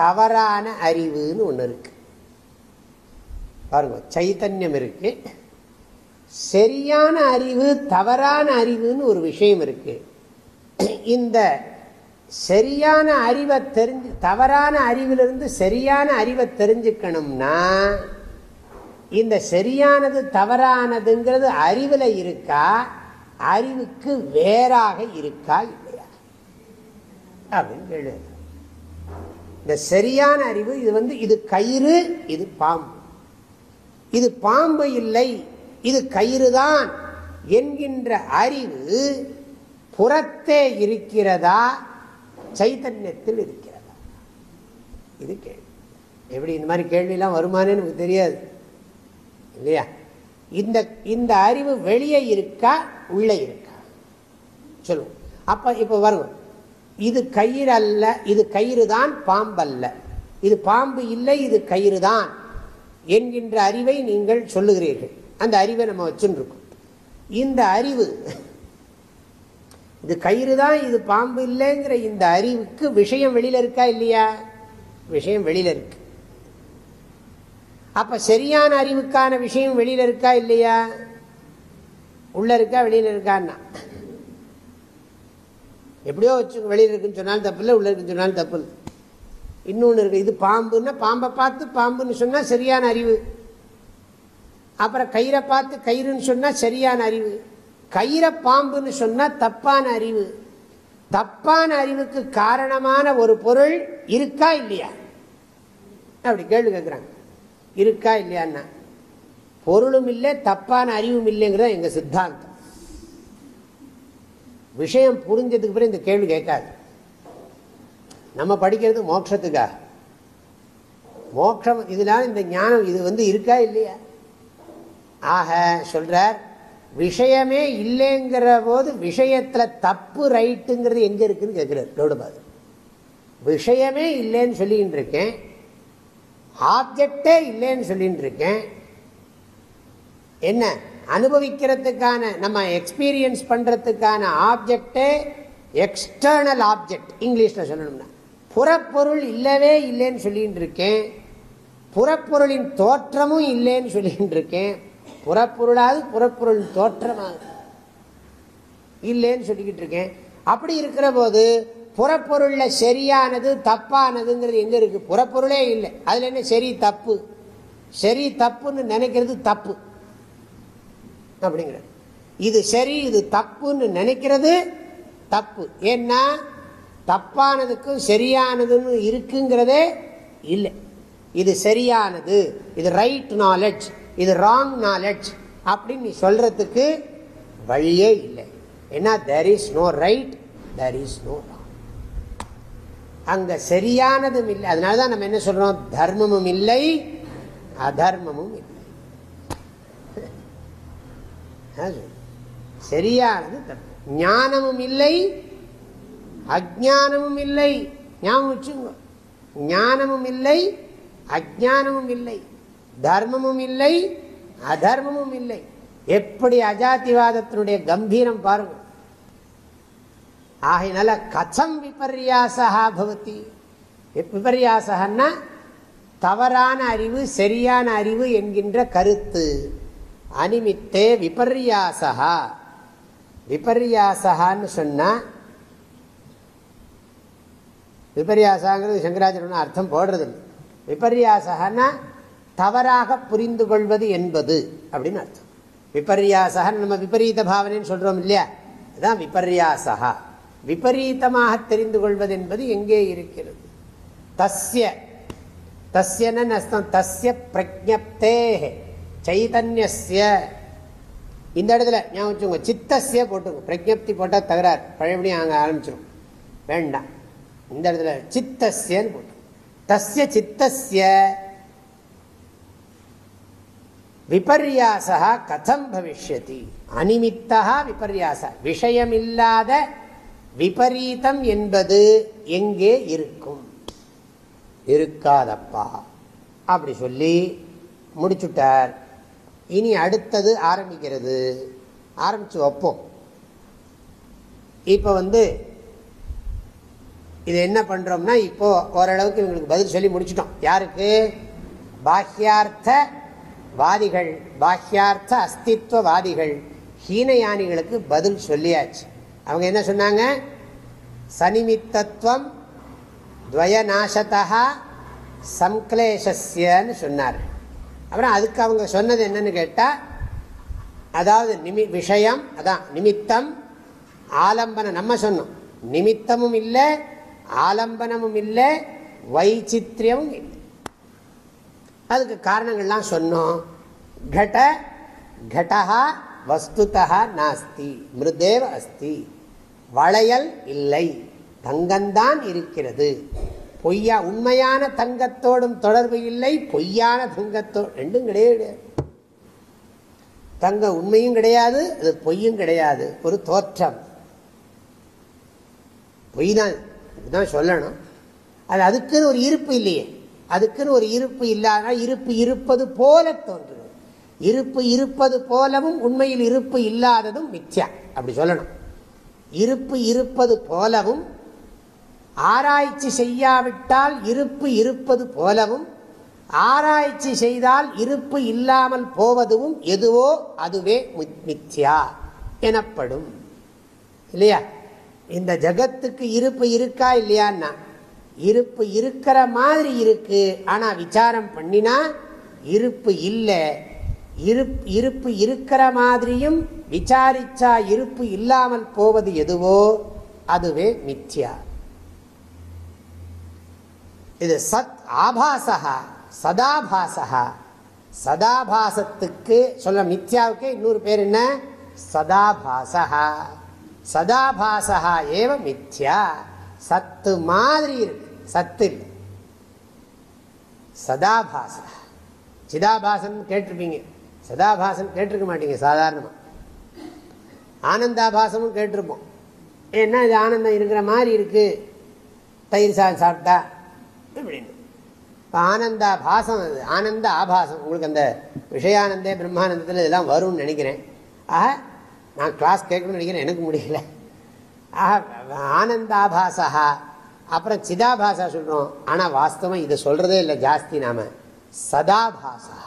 தவறான அறிவுன்னு ஒன்று இருக்கு. பாருங்க சைத்தன்யம் இருக்குது சரியான அறிவு தவறான அறிவுன்னு ஒரு விஷயம் இருக்கு. இந்த சரியான அறிவை தெரிஞ்சு தவறான அறிவிலிருந்து சரியான அறிவை தெரிஞ்சுக்கணும்னா இந்த சரியானது தவறானதுங்கிறது அறிவில் இருக்கா? அறிவுக்கு வேறாக இருக்கா இல்லையா? அப்படின்னு கேள்வி இந்த சரியான அறிவு இது வந்து இது கயிறு இது பாம்பு. இது பாம்பு இல்லை இது கயிறு தான் என்கின்ற அறிவு புறத்தே இருக்கிறதா? சைத்தன்யத்தில் இருக்கிறதா? இது கேள்வி. எப்படி இந்த மாதிரி கேள்வியெல்லாம் வருமானு எனக்கு தெரியாது. இல்லையா? இந்த இந்த அறிவு வெளியே இருக்கா? உள்ளே இருக்கா? சொல்லுவோம். அப்போ இப்போ வரும் இது கயிறு அல்ல இது கயிறு தான் பாம்பல்ல. இது பாம்பு இல்லை இது கயிறு தான் என்கின்ற அறிவை நீங்கள் சொல்லுகிறீர்கள். அந்த அறிவை நம்ம வச்சுருக்கோம். இந்த அறிவு இது கயிறு தான் இது பாம்பு இல்லைங்கிற இந்த அறிவுக்கு விஷயம் வெளியில இருக்கா இல்லையா? விஷயம் வெளியில இருக்கு. அப்ப சரியான அறிவுக்கான விஷயம் வெளியில இருக்கா இல்லையா? உள்ள இருக்கா வெளியில இருக்கான்னா? எப்படியோ வச்சு வெளியில இருக்குன்னு சொன்னாலும் தப்பு இல்லை உள்ள இருக்குன்னு சொன்னாலும் தப்பு இல்லை. இன்னொன்று இருக்கு இது பாம்புன்னா பாம்பை பார்த்து பாம்புன்னு சொன்னா சரியான அறிவு. அப்புறம் கயிறை பார்த்து கயிறுன்னு சொன்னா சரியான அறிவு. கயிறை பாம்புன்னு சொன்னா தப்பான அறிவு. தப்பான அறிவுக்கு காரணமான ஒரு பொருள் இருக்கா இல்லையா? அப்படி கேள்வி கேட்குறாங்க இருக்கா இல்லையான்னா? பொருளும் இல்லை தப்பான அறிவும் இல்லைங்கிறத எங்க சித்தாந்தம். விஷயம் புரிஞ்சதுக்கு பிறகு இந்த கேள்வி கேட்காது. நம்ம படிக்கிறது மோட்சத்துக்காக மோட்சம் இதனால இந்த ஞானம் இது வந்து இருக்கா இல்லையா? ஆக சொல்றார் விஷயமே இல்லைங்கிற போது விஷயத்துல தப்பு ரைட்டுங்கிறது எங்க இருக்குன்னு கேட்கிறார் கௌடபாது விஷயமே இல்லைன்னு சொல்லிட்டு இருக்கேன் ஆப்ஜெக்டே இல்லைன்னு சொல்லிட்டு இருக்கேன் என்ன? அனுபவிக்கிறதுக்கான நம்ம எக்ஸ்பீரியன்ஸ் பண்றதுக்கான ஆப்ஜெக்டே எக்ஸ்டர்னல் ஆப்ஜெக்ட் இங்கிலீஷ்ல சொல்லணும்னா. புறப்பொருள் இல்லவே இல்லைன்னு சொல்லிட்டு இருக்கேன் புறப்பொருளின் தோற்றமும் இல்லைன்னு சொல்லிட்டு இருக்கேன் புறப்பொருளாவது புறப்பொருள் தோற்றமாகுது இல்லைன்னு சொல்லிக்கிட்டு இருக்கேன். அப்படி இருக்கிற போது புறப்பொருள்ல சரியானது தப்பானதுங்கிறது எங்க இருக்கு? புறப்பொருளே இல்லை. அதுல என்ன? சரி தப்பு. சரி தப்புன்னு நினைக்கிறது தப்பு. அப்படிங்கிறது இது சரி இது தப்புன்னு நினைக்கிறது தப்பு. ஏன்னா தப்பானதுக்கும் சரியானதுன்னு இருக்குங்கிறதே இல்லை. இது சரியானது. இது ரைட் நாலெட்ஜ் இது ராங் நாலெட்ஜ் அப்படின்னு நீ சொல்றதுக்கு வழியே இல்லை. ஏன்னா there is no right there is no wrong அங்க சரியானதும் இல்லை. அதனால தான் நம்ம என்ன சொல்றோம்? தர்மமும் இல்லை அதர்மமும் இல்லை. சரியானது தர்மம். ஞானமும் இல்லை அஜானமும் இல்லை. ஞாபகம் வச்சுங்க ஞானமும் இல்லை அஜானமும் இல்லை. தர்மமும் இல்லை அதர்மமும் இல்லை. எப்படி அஜாதிவாதத்தினுடைய கம்பீரம் பாருங்க. ஆகையினால கதம் விபர்யாசா பவதி. விபர்யாசகன்னா தவறான அறிவு சரியான அறிவு என்கின்ற கருத்து. அனிமித்தே விபர்யாசகா விபர்யாசகான்னு சொன்னா விபர்யாசாங்கிறது சங்கராச்சாரியன் அர்த்தம் போடுறது இல்லை விபர்யாசகன்னா தவறாக புரிந்து கொள்வது என்பது அப்படின்னு அர்த்தம். விபர்யாசக நம்ம விபரீத பாவனைன்னு சொல்றோம் இல்லையா? அதுதான் விபர்யாசகா விபரீதமாக தெரிந்து கொள்வது என்பது எங்கே இருக்கிறது? தஸ்ய. தஸ்யன்னு அர்த்தம்? தஸ்ய பிரஜப்தே சைதன்யஸ்ய. இந்த இடத்துல ஞாபகம் வச்சுங்க சித்தசிய போட்டுங்க. பிரஜப்தி போட்டால் தகராறு. பழையபடியும் அங்கே ஆரம்பிச்சிடும் வேண்டாம். இந்த இடத்துல சித்தசியன்னு போட்டு தஸ்ய சித்தசிய விபர்யாசா கதம் பவிஷ்யதி. அனிமித்தா விபர்யாச. விஷயமில்லாத விபரீதம் என்பது எங்கே இருக்கும்? இருக்காதப்பா. அப்படி சொல்லி முடிச்சுட்டார். இனி அடுத்தது ஆரம்பிக்கிறது. ஆரம்பிச்சு வைப்போம். இப்போ வந்து இது என்ன பண்ணுறோம்னா இப்போது ஓரளவுக்கு இவங்களுக்கு பதில் சொல்லி முடிச்சிட்டோம். யாருக்கு? பாஹ்யார்த்த வாதிகள் பாஹ்யார்த்த அஸ்தித்வவாதிகள் ஹீனயானிகளுக்கு பதில் சொல்லியாச்சு. அவங்க என்ன சொன்னாங்க? சனிமித்தத்துவம் துவயநாசத்தா சம்க்லேஷஸ்யன்னு சொன்னார். அப்புறம் அதுக்கு அவங்க சொன்னது என்னன்னு கேட்டால் அதாவது நிமி விஷயம் அதான் நிமித்தம் ஆலம்பனம் நம்ம சொன்னோம். நிமித்தமும் இல்லை ஆலம்பனமும் இல்லை வைச்சித்திரியமும் இல்லை. அதுக்கு காரணங்கள்லாம் சொன்னோம். கட கடா வஸ்துதா நாஸ்தி. மிருதேவ அஸ்தி. வளையல் இல்லை. தங்கம்தான் இருக்கிறது. பொய்யா உண்மையான தங்கத்தோடும் தொடர்பு இல்லை. பொய்யான தங்கத்தோடு ரெண்டும் கிடையாது. தங்க உண்மையும் கிடையாது அது பொய்யும் கிடையாது. ஒரு தோற்றம். பொய் தான் இதுதான் சொல்லணும். அது அதுக்குன்னு ஒரு இருப்பு இல்லையே. அதுக்குன்னு ஒரு இருப்பு இல்லாத இருப்பு இருப்பது போல தோன்றுகிறது இருப்பு இருப்பது போலவும் உண்மையில் இருப்பு இல்லாததும் மித்யா. அப்படி சொல்லணும். இருப்பு இருப்பது போலவும் ஆராய்ச்சி செய்யாவிட்டால் இருப்பு இருப்பது போலவும் ஆராய்ச்சி செய்தால் இருப்பு இல்லாமல் போவதும் எதுவோ அதுவே மித்யா எனப்படும். இல்லையா? இந்த ஜகத்துக்கு இருப்பு இருக்கா இல்லையான்னா இருப்பு இருக்கிற மாதிரி இருக்கு. ஆனால் விசாரம் பண்ணினா இருப்பு இல்லை. இருப்பு இருக்கிற மாதிரியும் விசாரிச்சா இருப்பு இல்லாமல் போவது எதுவோ அதுவே மித்யா. இது சத் ஆபாசா சதாபாசா சதாபாசத்துக்கு சொல்ல மித்யாவுக்கு இன்னொரு பேர் என்ன? சதாபாசா சதாபாசா ஏவ மித்யா. சத்து மாதிரி இருக்கு. சத்து. இல்லை சதாபாச சிதாபாசன் கேட்டிருப்பீங்க. சதாபாசன் கேட்டிருக்க மாட்டீங்க சாதாரணமாக ஆனந்தாபாசமும் கேட்டிருப்போம். என்ன இது ஆனந்தம் இருக்கிற மாதிரி இருக்கு. தயிர் சாதம் சாப்பிட்டா இப்படின்னு இப்போ ஆனந்தா பாசம் அது ஆனந்த ஆபாசம். உங்களுக்கு அந்த விஷயானந்தே பிரம்மானந்தத்தில் இதெல்லாம் வரும்னு நினைக்கிறேன். ஆக நான் கிளாஸ் கேட்கணும்னு நினைக்கிறேன். எனக்கு முடியல. ஆக ஆனந்தாபாசா அப்புறம் சிதாபாசா சொல்கிறோம் ஆனால் வாஸ்தவம் இதை சொல்கிறதே இல்லை ஜாஸ்தி நாம. சதாபாசா.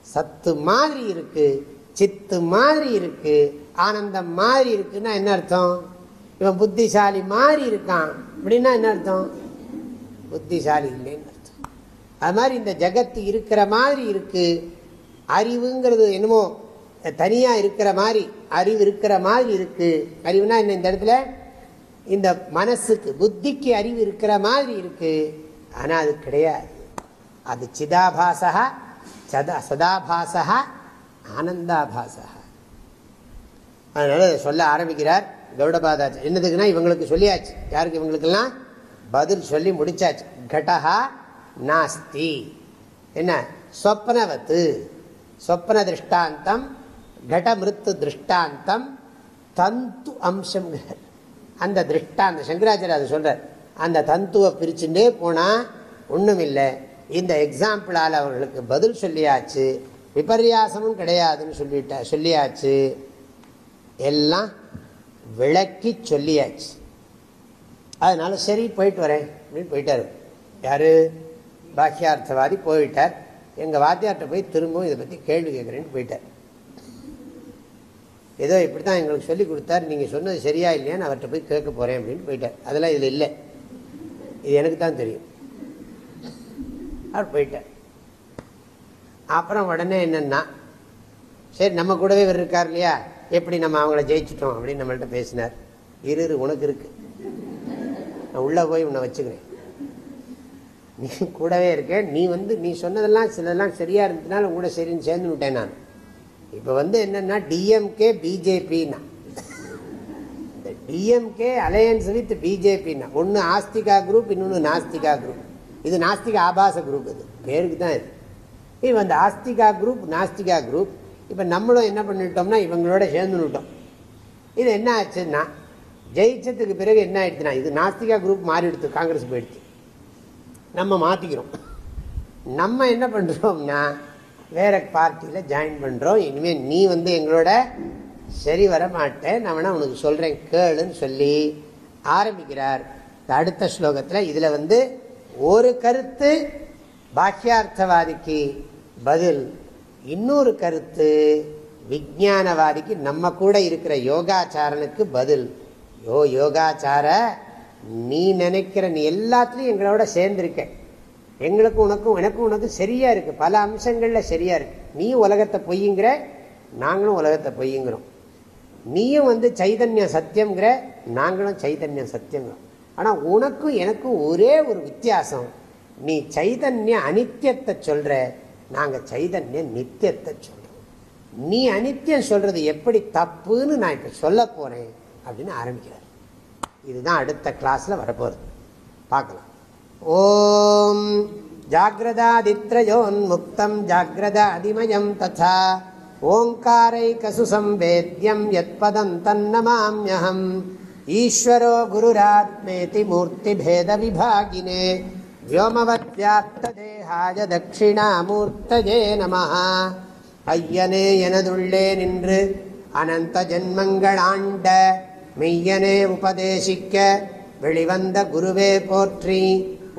சத்து மாதிரி இருக்கு சித்து மாதிரி இருக்கு ஆனந்தம் மாதிரி இருக்குன்னா என்ன அர்த்தம்? இவன் புத்திசாலி மாதிரி இருக்கான் அப்படின்னா என்ன அர்த்தம்? புத்திசாலி இல்லைன்னு அர்த்தம். அது மாதிரி இந்த ஜகத்து இருக்கிற மாதிரி இருக்கு அறிவுங்கிறது என்னமோ தனியா இருக்கிற மாதிரி அறிவு இருக்கிற மாதிரி இருக்கு. அறிவுனா என்ன இந்த இடத்துல? இந்த மனசுக்கு புத்திக்கு அறிவு இருக்கிற மாதிரி இருக்கு. ஆனால் அது கிடையாது. அது சிதாபாசா சதா சதாபாசா ஆனந்தாபாசா அதனால சொல்ல ஆரம்பிக்கிறார் கௌடபாதாச்சு. என்னதுக்குன்னா இவங்களுக்கு சொல்லியாச்சு. யாருக்கு இவங்களுக்கெல்லாம்? பதில் சொல்லி முடிச்சாச்சு. கடஹா நாஸ்தி. என்ன? சொப்னவத்து. சொப்ன திருஷ்டாந்தம் கடமிருத்து திருஷ்டாந்தம் தந்து அம்சம். அந்த திருஷ்டா அந்த சங்கராச்சாரிய அதை சொல்கிறார் அந்த தந்துவை பிரிச்சுட்டே போனால் ஒன்றும் இல்லை இந்த எக்ஸாம்பிளால் அவர்களுக்கு பதில் சொல்லியாச்சு. விபர்யாசமும் கிடையாதுன்னு சொல்லிட்டா சொல்லியாச்சு. எல்லாம் விளக்கி சொல்லியாச்சு. அதனால சரி போயிட்டு வரேன். அப்படின்னு போயிட்டார். யார்? பாக்கியார்த்தவாதி போயிட்டார் எங்கள் வாத்தியார்கிட்ட போய் திரும்பவும் இதை பற்றி கேள்வி கேட்குறேன்னு போயிட்டார். ஏதோ இப்படி தான் எங்களுக்கு சொல்லி கொடுத்தார் நீங்கள் சொன்னது சரியா இல்லையான்னு அவர்கிட்ட போய் கேட்க போகிறேன் அப்படின்னு போயிட்டார். அதெல்லாம் இதில் இல்லை. இது எனக்கு தான் தெரியும். அவர் போயிட்டார். அப்புறம் உடனே என்னென்னா சரி நம்ம கூடவே இவர் இருக்கார் இல்லையா? எப்படி நம்ம அவங்கள ஜெயிச்சிட்டோம் அப்படின்னு நம்மள்கிட்ட பேசினார். இரு இரு உனக்கு இருக்கு. நான் உள்ளே போய் உன்னை வச்சுக்கிறேன். நீ கூடவே இருக்கேன். நீ வந்து நீ சொன்னதெல்லாம் சிலதெல்லாம் சரியாக இருந்ததுனால கூட சரின்னு சேர்ந்து விட்டேன் நான். இப்போ வந்து என்னன்னா டிஎம்கே பிஜேபின்னா இந்த டிஎம்கே அலையன்ஸ் வித் பிஜேபின்னா ஒன்று ஆஸ்திகா குரூப் இன்னொன்று நாஸ்திகா குரூப் இது நாஸ்திகா ஆபாச குரூப் இது. பேருக்கு தான் இது. இப்போ அந்த ஆஸ்திகா குரூப் நாஸ்திகா குரூப் இப்போ நம்மளும் என்ன பண்ணிட்டோம்னா இவங்களோட சேர்ந்துட்டோம் இது என்ன ஆச்சுன்னா ஜெயிச்சதுக்கு பிறகு என்ன ஆயிடுச்சுன்னா இது நாஸ்திகா குரூப் மாறிடுத்து காங்கிரஸ் போயிடுச்சு. நம்ம மாற்றிக்கிறோம் நம்ம என்ன பண்ணுறோம்னா வேற பார்ட்டியில் ஜாயின் பண்ணுறோம் இனிமேல் நீ வந்து எங்களோட சரி வர மாட்டேன். நான் வேணா உனக்கு சொல்கிறேன் கேளுன்னு சொல்லி ஆரம்பிக்கிறார். அடுத்த ஸ்லோகத்தில் இதில் வந்து ஒரு கருத்து பாக்கியார்த்தவாதிக்கு பதில் இன்னொரு கருத்து விஜானவாதிக்கு நம்ம கூட இருக்கிற யோகாச்சாரனுக்கு பதில். யோ யோகாச்சார நீ நினைக்கிற நீ எல்லாத்துலேயும் எங்களோட சேர்ந்துருக்கேன் எங்களுக்கும் உனக்கும் எனக்கும் உனக்கும் சரியா இருக்கு. பல அம்சங்கள்ல சரியா இருக்கு. நீ உலகத்தை பொய்யுங்கிற நாங்களும் உலகத்தை பொய்யுங்கிறோம் நீயும் வந்து சைதன்யம் சத்தியம்ங்கிற நாங்களும் சைதன்யம் சத்தியங்கிறோம் ஆனா உனக்கும் எனக்கும் ஒரே ஒரு வித்தியாசம். நீ சைதன்ய அனித்தியத்தை சொல்ற நாங்க சைதன்ய நித்தியத்தை சொல்றோம். நீ அனித்தியம் சொல்றது எப்படி தப்புன்னு நான் இப்ப சொல்ல போறேன் அப்படின்னு ஆரம்பிக்கிறார். இதுதான் அடுத்த கிளாஸ்ல வரப்போறது. பார்க்கலாம். ஓம் जाग्रदादित्रयोन्मुक्तं जाग्रदादिमयं तथा ओङ्कारैकसुसंवेद्यं यत्पदं तन्नमाम्यहम् ईश्वरो गुरुरात्मेति मूर्तिभेदविभागिने व्योमवत्यात्तदेहाय दक्षिणामूर्तये नमः ஐயனே எனதுள்ளே நின்று அனந்த ஜென்மங்களாண்ட மெய்யனே உபதேசிக்க வெளிவந்த குருவே போற்றி